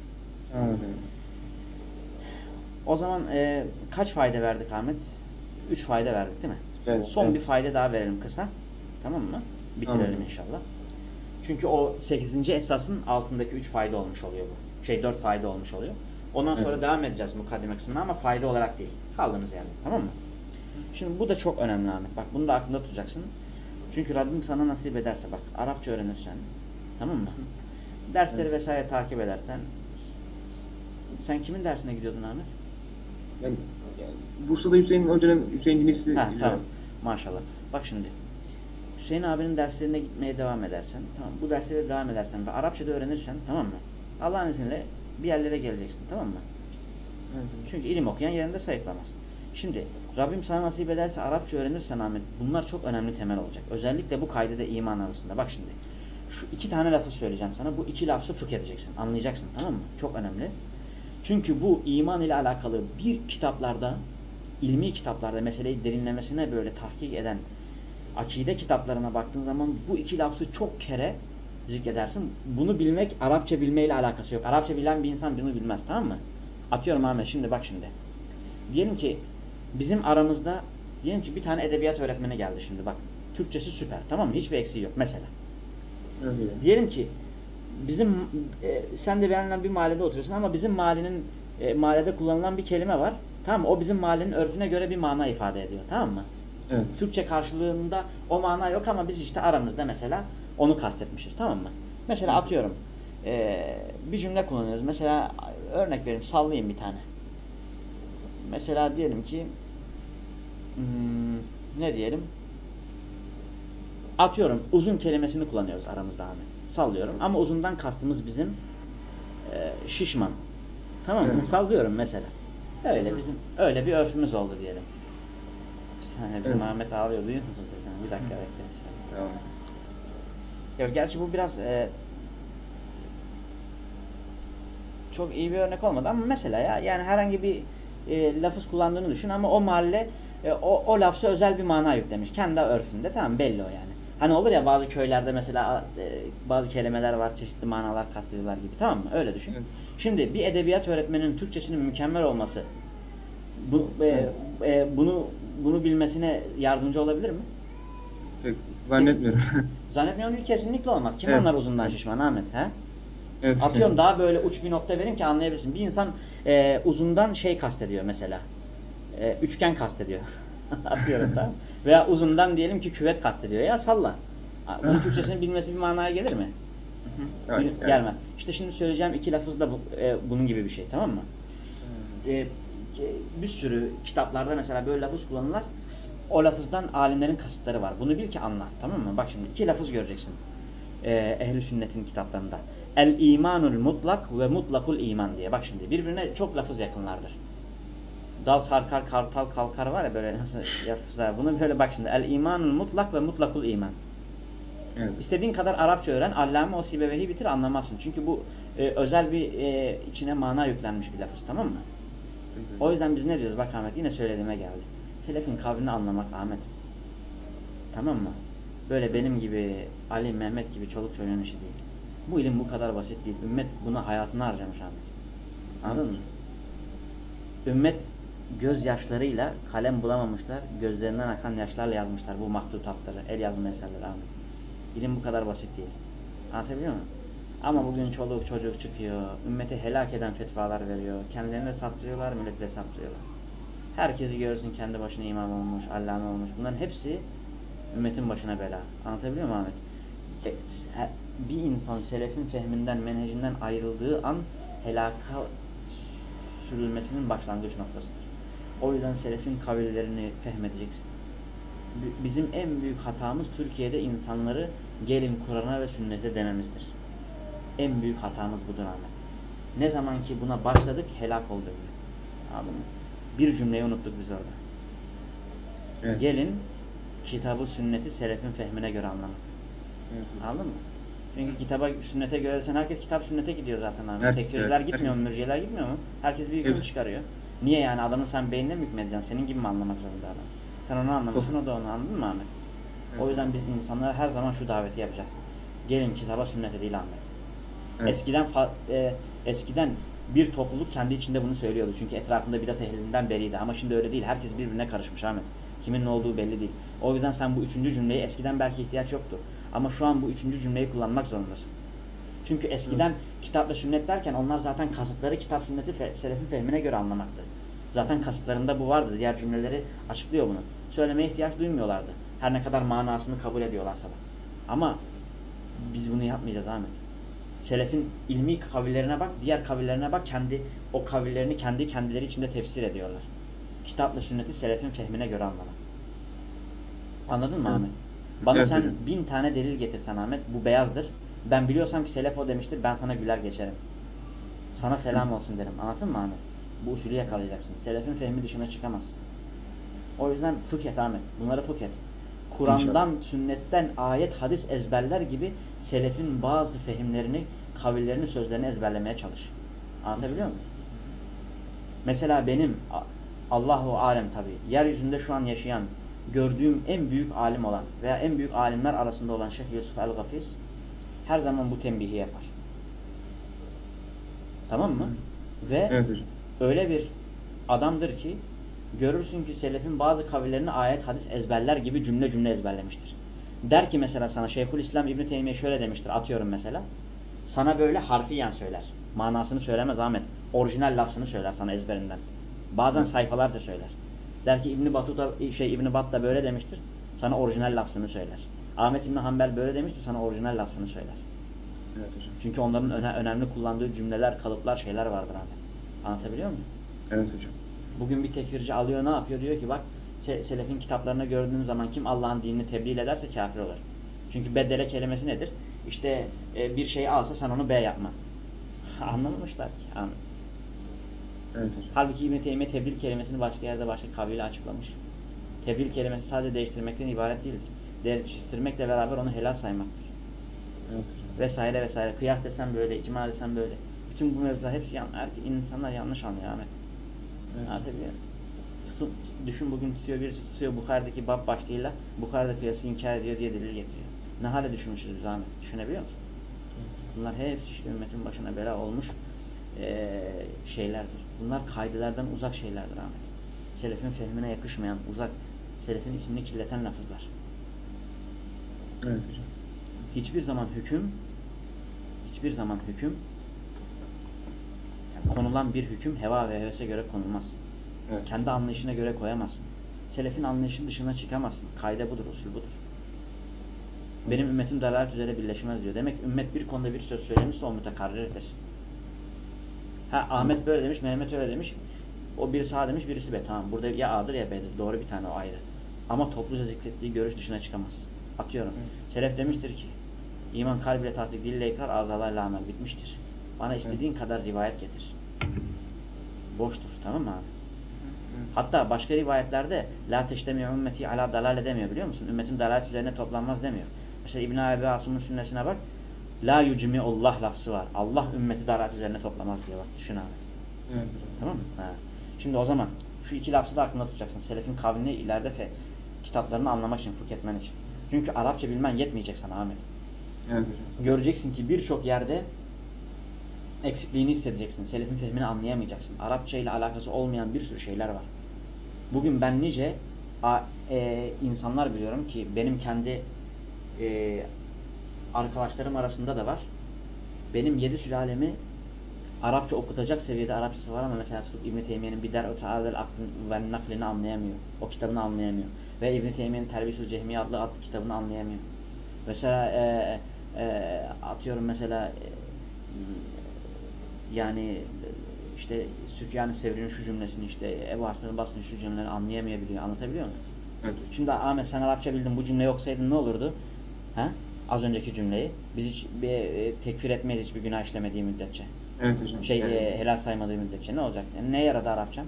Anladım. O zaman e, kaç fayda verdik Ahmet? Üç fayda verdik değil mi? Evet, Son evet. bir fayda daha verelim kısa. Tamam mı? Bitirelim Anladım. inşallah. Çünkü o 8. esasın altındaki 3 fayda olmuş oluyor bu. Şey 4 fayda olmuş oluyor. Ondan sonra Evet. devam edeceğiz mukaddime kısmına ama fayda olarak değil. Kaldığımız yerde. Tamam mı? Şimdi bu da çok önemli Ahmet. Bak bunu da aklında tutacaksın. Çünkü Rabbim sana nasip ederse bak Arapça öğrenirsen tamam mı? Dersleri Evet. vesaire takip edersen sen kimin dersine gidiyordun Ahmet? Ben, yani, Bursa'da Hüseyin Hoca'nın Hüseyin Dinesi Ha, tamam. Maşallah. Bak şimdi. Hüseyin abinin derslerine gitmeye devam edersen, tamam bu derslere devam edersen ve Arapça da öğrenirsen, tamam mı? Allah'ın izniyle bir yerlere geleceksin, tamam mı? Çünkü ilim okuyan yerinde sayıklamaz. Şimdi Rabbim sana nasip ederse Arapça öğrenirsen Ahmet, bunlar çok önemli temel olacak. Özellikle bu kaydede iman arasında. Bak şimdi. Şu iki tane lafı söyleyeceğim sana. Bu iki lafı fıkh edeceksin. Anlayacaksın, tamam mı? Çok önemli. Çünkü bu iman ile alakalı bir kitaplarda, ilmi kitaplarda meseleyi derinlemesine böyle tahkik eden akide kitaplarına baktığın zaman bu iki lafı çok kere zikredersin. Bunu bilmek Arapça bilmeyle alakası yok. Arapça bilen bir insan bunu bilmez tamam mı? Atıyorum Ahmet şimdi bak şimdi. Diyelim ki bizim aramızda diyelim ki bir tane edebiyat öğretmeni geldi şimdi bak. Türkçesi süper tamam mı? Hiçbir eksiği yok mesela. Evet. Diyelim ki bizim e, sen de benimle bir mahallede oturuyorsun ama bizim mahallenin e, mahallede kullanılan bir kelime var. Tamam mı? O bizim mahallenin örfüne göre bir mana ifade ediyor. Tamam mı? Evet. Türkçe karşılığında o mana yok ama biz işte aramızda mesela onu kastetmişiz. Tamam mı? Mesela atıyorum e, bir cümle kullanıyoruz. Mesela örnek vereyim sallayayım bir tane. Mesela diyelim ki hmm, ne diyelim? Atıyorum uzun kelimesini kullanıyoruz aramızda Ahmet. Sallıyorum ama uzundan kastımız bizim e, şişman. Tamam mı? Evet. Sallıyorum mesela. Öyle bizim öyle bir örfümüz oldu diyelim. Bir saniye bizim Evet. Ahmet ağlıyor. Duyuyor musun sesini? Bir dakika bekle. Tamam. Ya gerçi bu biraz e, çok iyi bir örnek olmadı ama mesela ya yani herhangi bir e, lafız kullandığını düşün ama o mahalle e, o, o lafza özel bir mana yüklemiş. Kendi örfünde tamam belli o yani. Hani olur ya bazı köylerde mesela e, bazı kelimeler var çeşitli manalar kastediyorlar gibi tamam mı? Öyle düşün. Evet. Şimdi bir edebiyat öğretmeninin Türkçesinin mükemmel olması bu, e, e, bunu bunu bilmesine yardımcı olabilir mi? Zannetmiyorum. (laughs) Zannetmiyorum ki kesinlikle olmaz. Kim Evet. onlar uzundan şişman Ahmet? He? Evet. Atıyorum daha böyle uç bir nokta vereyim ki anlayabilirsin. Bir insan e, uzundan şey kastediyor mesela. E, üçgen kastediyor. (laughs) Atıyorum da. Veya uzundan diyelim ki küvet kastediyor. Ya salla. Bunun Türkçesini bilmesi bir manaya gelir mi? Evet, Bil- evet. Gelmez. İşte şimdi söyleyeceğim iki lafız da bu, e, bunun gibi bir şey tamam mı? E, e, bir sürü kitaplarda mesela böyle lafız kullanırlar. O lafızdan alimlerin kasıtları var. Bunu bil ki anla. Tamam mı? Bak şimdi iki lafız göreceksin. e, ehli sünnetin kitaplarında. El imanul mutlak ve mutlakul iman diye. Bak şimdi birbirine çok lafız yakınlardır. Dal sarkar, kartal kalkar var ya böyle nasıl lafızlar. Bunu böyle bak şimdi. El imanul mutlak ve mutlakul iman. Evet. İstediğin kadar Arapça öğren. Allame o sibevehi bitir anlamazsın. Çünkü bu e, özel bir e, içine mana yüklenmiş bir lafız tamam mı? O yüzden biz ne diyoruz? Bak Ahmet yine söylediğime geldi. Selefin kavrini anlamak Ahmet. Tamam mı? Böyle benim gibi Ali, Mehmet gibi çoluk çocuğun işi değil. Bu ilim bu kadar basit değil. Ümmet buna hayatını harcamış Ahmet. Anladın mı? Ümmet gözyaşlarıyla kalem bulamamışlar. Gözlerinden akan yaşlarla yazmışlar bu maktutatları, el yazma eserleri Ahmet. İlim bu kadar basit değil. Anlatabiliyor muyum? Ama bugün çoluk çocuk çıkıyor, ümmeti helak eden fetvalar veriyor. Kendilerini de saptırıyorlar, milleti de saptırıyorlar. Herkesi görürsün kendi başına imam olmuş, allame olmuş. Bunların hepsi ümmetin başına bela. Anlatabiliyor muyum Ahmet? Bir insan selefin fehminden, menhecinden ayrıldığı an helaka sürülmesinin başlangıç noktasıdır. O yüzden selefin kavillerini fehmedeceksin. Bi- Bizim en büyük hatamız Türkiye'de insanları gelin Kur'an'a ve sünnete dememizdir. En büyük hatamız budur Ahmet. Ne zaman ki buna başladık helak olduk. Anladın mı? Bir cümleyi unuttuk biz orada. Evet. Gelin kitabı sünneti selefin fehmine göre anlamak. Evet. Anladın mı? Çünkü kitaba sünnete göre sen herkes kitap sünnete gidiyor zaten abi. Evet, Tekfirciler evet, gitmiyor mu? Mürciyeler gitmiyor mu? Herkes bir hüküm Evet. çıkarıyor. Niye yani adamın sen beynine mi hükmedeceksin? Senin gibi mi anlamak zorunda adam? Sen onu anlamışsın o da onu anladın mı Ahmet? O Evet. yüzden biz insanlara her zaman şu daveti yapacağız. Gelin kitaba sünnete değil Ahmet. Evet. Eskiden e, eskiden bir topluluk kendi içinde bunu söylüyordu. Çünkü etrafında bidat ehlinden beriydi. Ama şimdi öyle değil. Herkes birbirine karışmış Ahmet. Kimin ne olduğu belli değil. O yüzden sen bu üçüncü cümleyi eskiden belki ihtiyaç yoktu. Ama şu an bu üçüncü cümleyi kullanmak zorundasın. Çünkü eskiden kitap ve sünnet derken onlar zaten kasıtları kitap sünneti fe, selefin fehmine göre anlamaktı. Zaten kasıtlarında bu vardı. Diğer cümleleri açıklıyor bunu. Söylemeye ihtiyaç duymuyorlardı. Her ne kadar manasını kabul ediyorlarsa da. Ama biz bunu yapmayacağız Ahmet. Selefin ilmi kavillerine bak, diğer kavillerine bak, kendi o kavillerini kendi kendileri içinde tefsir ediyorlar. Kitapla sünneti selefin fehmine göre anlamak. Anladın mı. Ahmet? Bana Evet sen bin tane delil getirsen Ahmet, bu beyazdır. Ben biliyorsam ki selef o demiştir, ben sana güler geçerim. Sana selam olsun derim. Anladın mı Ahmet? Bu usulü yakalayacaksın. Selefin fehmi dışına çıkamazsın. O yüzden fıkh et Ahmet. Bunları fıkh et. Kur'an'dan, sünnetten ayet, hadis ezberler gibi selefin bazı fehimlerini, kavillerini, sözlerini ezberlemeye çalış. Anlatabiliyor muyum? Mesela benim Allahu alem tabi. Yeryüzünde şu an yaşayan, gördüğüm en büyük alim olan veya en büyük alimler arasında olan Şeyh Yusuf el-Gafiz her zaman bu tembihi yapar. Tamam mı? Ve Evet öyle bir adamdır ki görürsün ki selefin bazı kavillerini ayet hadis ezberler gibi cümle cümle ezberlemiştir. Der ki mesela sana Şeyhülislam İbn Teymiye şöyle demiştir atıyorum mesela. Sana böyle harfiyen söyler. Manasını söylemez Ahmet. Orijinal lafzını söyler sana ezberinden. Bazen sayfalarca söyler. Der ki İbn Batuta şey İbn Bat da böyle demiştir. Sana orijinal lafzını söyler. Ahmet İbn Hanbel böyle demiştir sana orijinal lafzını söyler. Evet hocam. Çünkü onların öne- önemli kullandığı cümleler, kalıplar, şeyler vardır Ahmet. Anlatabiliyor muyum? Evet hocam. Bugün bir tekfirci alıyor ne yapıyor? Diyor ki bak se- selefin kitaplarını gördüğün zaman kim Allah'ın dinini tebliğ ederse kafir olur. Çünkü bedele kelimesi nedir? İşte e, bir şey alsa sen onu B yapma. (laughs) Anlamamışlar ki Ahmet. Evet. Halbuki İbn-i Teymiye tebliğ kelimesini başka yerde başka kavliyle açıklamış. Tebliğ kelimesi sadece değiştirmekten ibaret değildir. Değiştirmekle beraber onu helal saymaktır. Evet. Vesaire vesaire. Kıyas desem böyle, icma desem böyle. Bütün bu mevzular hepsi yan, insanlar yanlış anlıyor Ahmet. Evet. Anlatabiliyor Düşün bugün tutuyor birisi tutuyor Bukhari'deki bab başlığıyla Bukhari'de kıyası inkar ediyor diye delil getiriyor. Ne hale düşmüşüz biz Ahmet? Düşünebiliyor musun? Bunlar hepsi işte ümmetin başına bela olmuş eee, şeylerdir. Bunlar kaidelerden uzak şeylerdir Ahmet. Selefin fehmine yakışmayan, uzak, selefin ismini kirleten lafızlar. Evet. Hiçbir zaman hüküm hiçbir zaman hüküm yani konulan bir hüküm heva ve hevese göre konulmaz. Evet. Kendi anlayışına göre koyamazsın. Selefin anlayışının dışına çıkamazsın. Kaide budur, usul budur. Benim ümmetim dalalet üzere birleşmez diyor. Demek ümmet bir konuda bir söz söylemişse o mütekarrirdir. Ha Ahmet böyle demiş, Mehmet öyle demiş. O birisi A demiş, birisi B. Tamam burada ya A'dır ya B'dir. Doğru bir tane o ayrı. Ama topluca zikrettiği görüş dışına çıkamaz. Atıyorum. Evet. Selef demiştir ki İman kalbiyle tasdik, dille ikrar, azalarla amel bitmiştir. Bana istediğin kadar rivayet getir. Boştur tamam mı abi? Hatta başka rivayetlerde la teştemiyor ümmeti ala dalale demiyor biliyor musun? Ümmetin dalalet üzerine toplanmaz demiyor. Mesela İbn Abi Asım'ın sünnesine bak. La yucmi Allah lafzı var. Allah ümmeti dalalet üzerine toplamaz diyor bak. Düşün abi. Evet. Tamam mı? Ha. Şimdi o zaman şu iki lafzı da aklında tutacaksın. Selefin kavmini ileride fe, kitaplarını anlamak için, fıkh etmen için. Çünkü Arapça bilmen yetmeyecek sana Ahmet. Evet. Göreceksin ki birçok yerde eksikliğini hissedeceksin. Selefin fehmini anlayamayacaksın. Arapça ile alakası olmayan bir sürü şeyler var. Bugün ben nice a, e, insanlar biliyorum ki benim kendi e, arkadaşlarım arasında da var. Benim yedi sülalemi Arapça okutacak seviyede Arapçası var ama mesela tutup İbn Teymiye'nin bir der ta'adel aklın ve naklini anlayamıyor. O kitabını anlayamıyor. Ve İbn Teymiye'nin Terbiyesül Cehmiye adlı, adlı kitabını anlayamıyor. Mesela e, e, atıyorum mesela e, yani işte Süfyan-ı Sevri'nin şu cümlesini işte Ebu Hasan'ın basının şu cümlelerini anlayamayabiliyor. Anlatabiliyor muyum? Evet. Şimdi Ahmet sen Arapça bildin bu cümle yoksaydın ne olurdu? Ha? Az önceki cümleyi. Biz hiç bir, e, tekfir etmeyiz hiçbir günah işlemediği müddetçe. Evet hocam. Şey Evet. e, helal saymadığı müddetçe ne olacaktı? Yani ne yaradı Arapçan?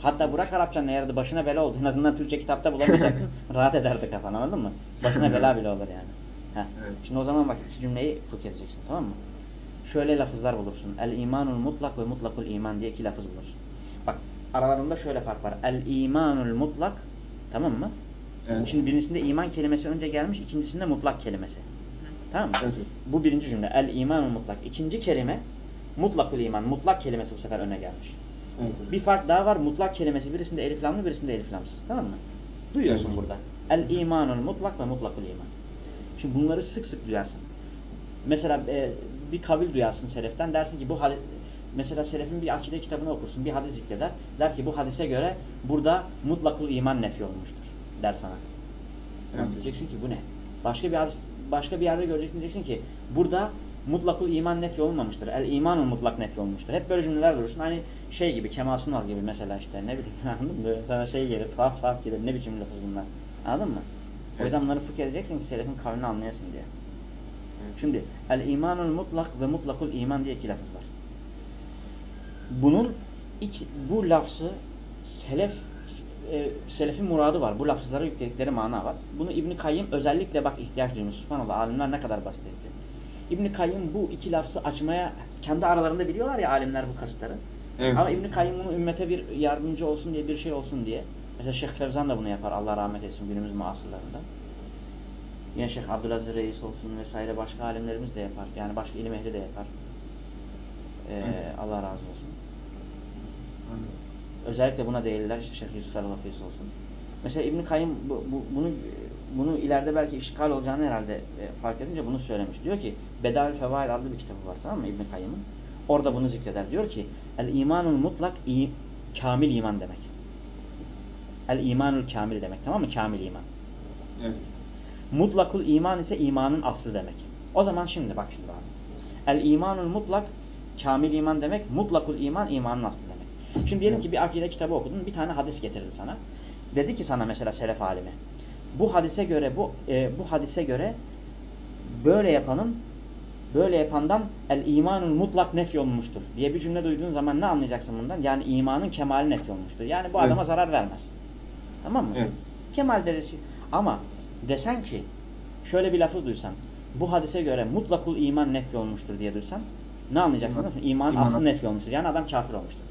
Hatta bırak Arapçan ne yaradı? Başına bela oldu. En azından Türkçe kitapta bulamayacaktın. (laughs) Rahat ederdi kafan anladın mı? Başına bela bile olur yani. Ha. Evet. Şimdi o zaman bak iki cümleyi fıkh edeceksin tamam mı? Şöyle lafızlar bulursun. El imanul mutlak ve mutlakul iman diye iki lafız bulursun. Bak aralarında şöyle fark var. El imanul mutlak tamam mı? Evet. Şimdi birincisinde iman kelimesi önce gelmiş, ikincisinde mutlak kelimesi. Tamam mı? Evet. Bu birinci cümle. El imanul mutlak. İkinci kelime mutlakul iman. Mutlak kelimesi bu sefer öne gelmiş. Evet. Bir fark daha var. Mutlak kelimesi birisinde elif lamlı, birisinde elif lamsız. Tamam mı? Duyuyorsun Evet. burada. El imanul mutlak ve mutlakul iman. Şimdi bunları sık sık duyarsın. Mesela e, bir kabil duyarsın seleften. Dersin ki bu hadis mesela selefin bir akide kitabını okursun. Bir hadis zikreder. Der ki bu hadise göre burada mutlakul iman nefi olmuştur. Der sana. Evet. Diyeceksin ki bu ne? Başka bir hadis, başka bir yerde göreceksin diyeceksin ki burada mutlakul iman nefi olmamıştır. El imanul mutlak nefi olmuştur. Hep böyle cümleler durursun. Hani şey gibi Kemal Sunal gibi mesela işte ne bileyim (laughs) anladın mı? Sana şey gelir tuhaf tuhaf gelir. Ne biçim lafız bunlar. Anladın mı? O yüzden bunları fıkh edeceksin ki selefin kavmini anlayasın diye. Şimdi el imanul mutlak ve mutlakul iman diye iki lafız var. Bunun iki, bu lafzı selef e, selefin muradı var. Bu lafızlara yükledikleri mana var. Bunu İbn Kayyım özellikle bak ihtiyaç duymuş. Subhanallah alimler ne kadar basit etti. İbn Kayyım bu iki lafzı açmaya kendi aralarında biliyorlar ya alimler bu kasıtları. Evet. Ama İbn Kayyım bunu ümmete bir yardımcı olsun diye bir şey olsun diye. Mesela Şeyh Fevzan da bunu yapar. Allah rahmet etsin günümüz muasırlarında. Yine Şeyh Abdülaziz Reis olsun vesaire başka alimlerimiz de yapar. Yani başka ilim ehli de yapar. Ee, Allah razı olsun. Özellikle buna değiller işte Şeyh Yusuf el-Gafis olsun. Mesela İbn Kayyım bu, bu, bunu bunu ileride belki işgal olacağını herhalde e, fark edince bunu söylemiş. Diyor ki Bedal Fevail adlı bir kitabı var tamam mı İbn Kayyım'ın? Orada bunu zikreder. Diyor ki el imanul mutlak i, kamil iman demek. El imanul kamil demek tamam mı? Kamil iman. Evet. Mutlakul iman ise imanın aslı demek. O zaman şimdi bak şimdi abi. El imanul mutlak kamil iman demek. Mutlakul iman imanın aslı demek. Şimdi diyelim ki bir akide kitabı okudun. Bir tane hadis getirdi sana. Dedi ki sana mesela selef alimi. Bu hadise göre bu e, bu hadise göre böyle yapanın böyle yapandan el imanul mutlak nefy olmuştur diye bir cümle duyduğun zaman ne anlayacaksın bundan? Yani imanın kemali nefy olmuştur. Yani bu Evet. adama zarar vermez. Tamam mı? Evet. Kemal deresi. Ama desen ki şöyle bir lafız duysan bu hadise göre mutlakul iman nefy olmuştur diye duysan ne anlayacaksın? İman, İman- aslı nefy olmuştur. Yani adam kafir olmuştur.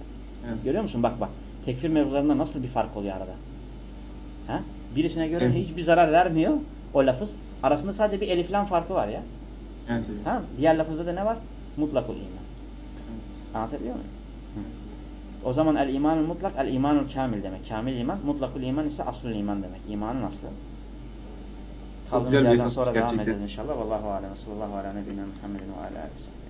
Evet. Görüyor musun? Bak bak. Tekfir mevzularında nasıl bir fark oluyor arada? Ha? Birisine göre Evet. hiçbir zarar vermiyor o lafız. Arasında sadece bir eliflam farkı var ya. Evet. Tamam? Diğer lafızda da ne var? Mutlakul iman. Anlatabiliyor muyum? Hı. O zaman el imanul mutlak el imanul kamil demek. Kamil iman, mutlakul iman ise aslul iman demek. İmanın aslı. Kaldığımız yerden sonra devam edeceğiz inşallah. Vallahu alem. Sallallahu ala nebiyyina Muhammedin ve aleyhi ve sellem.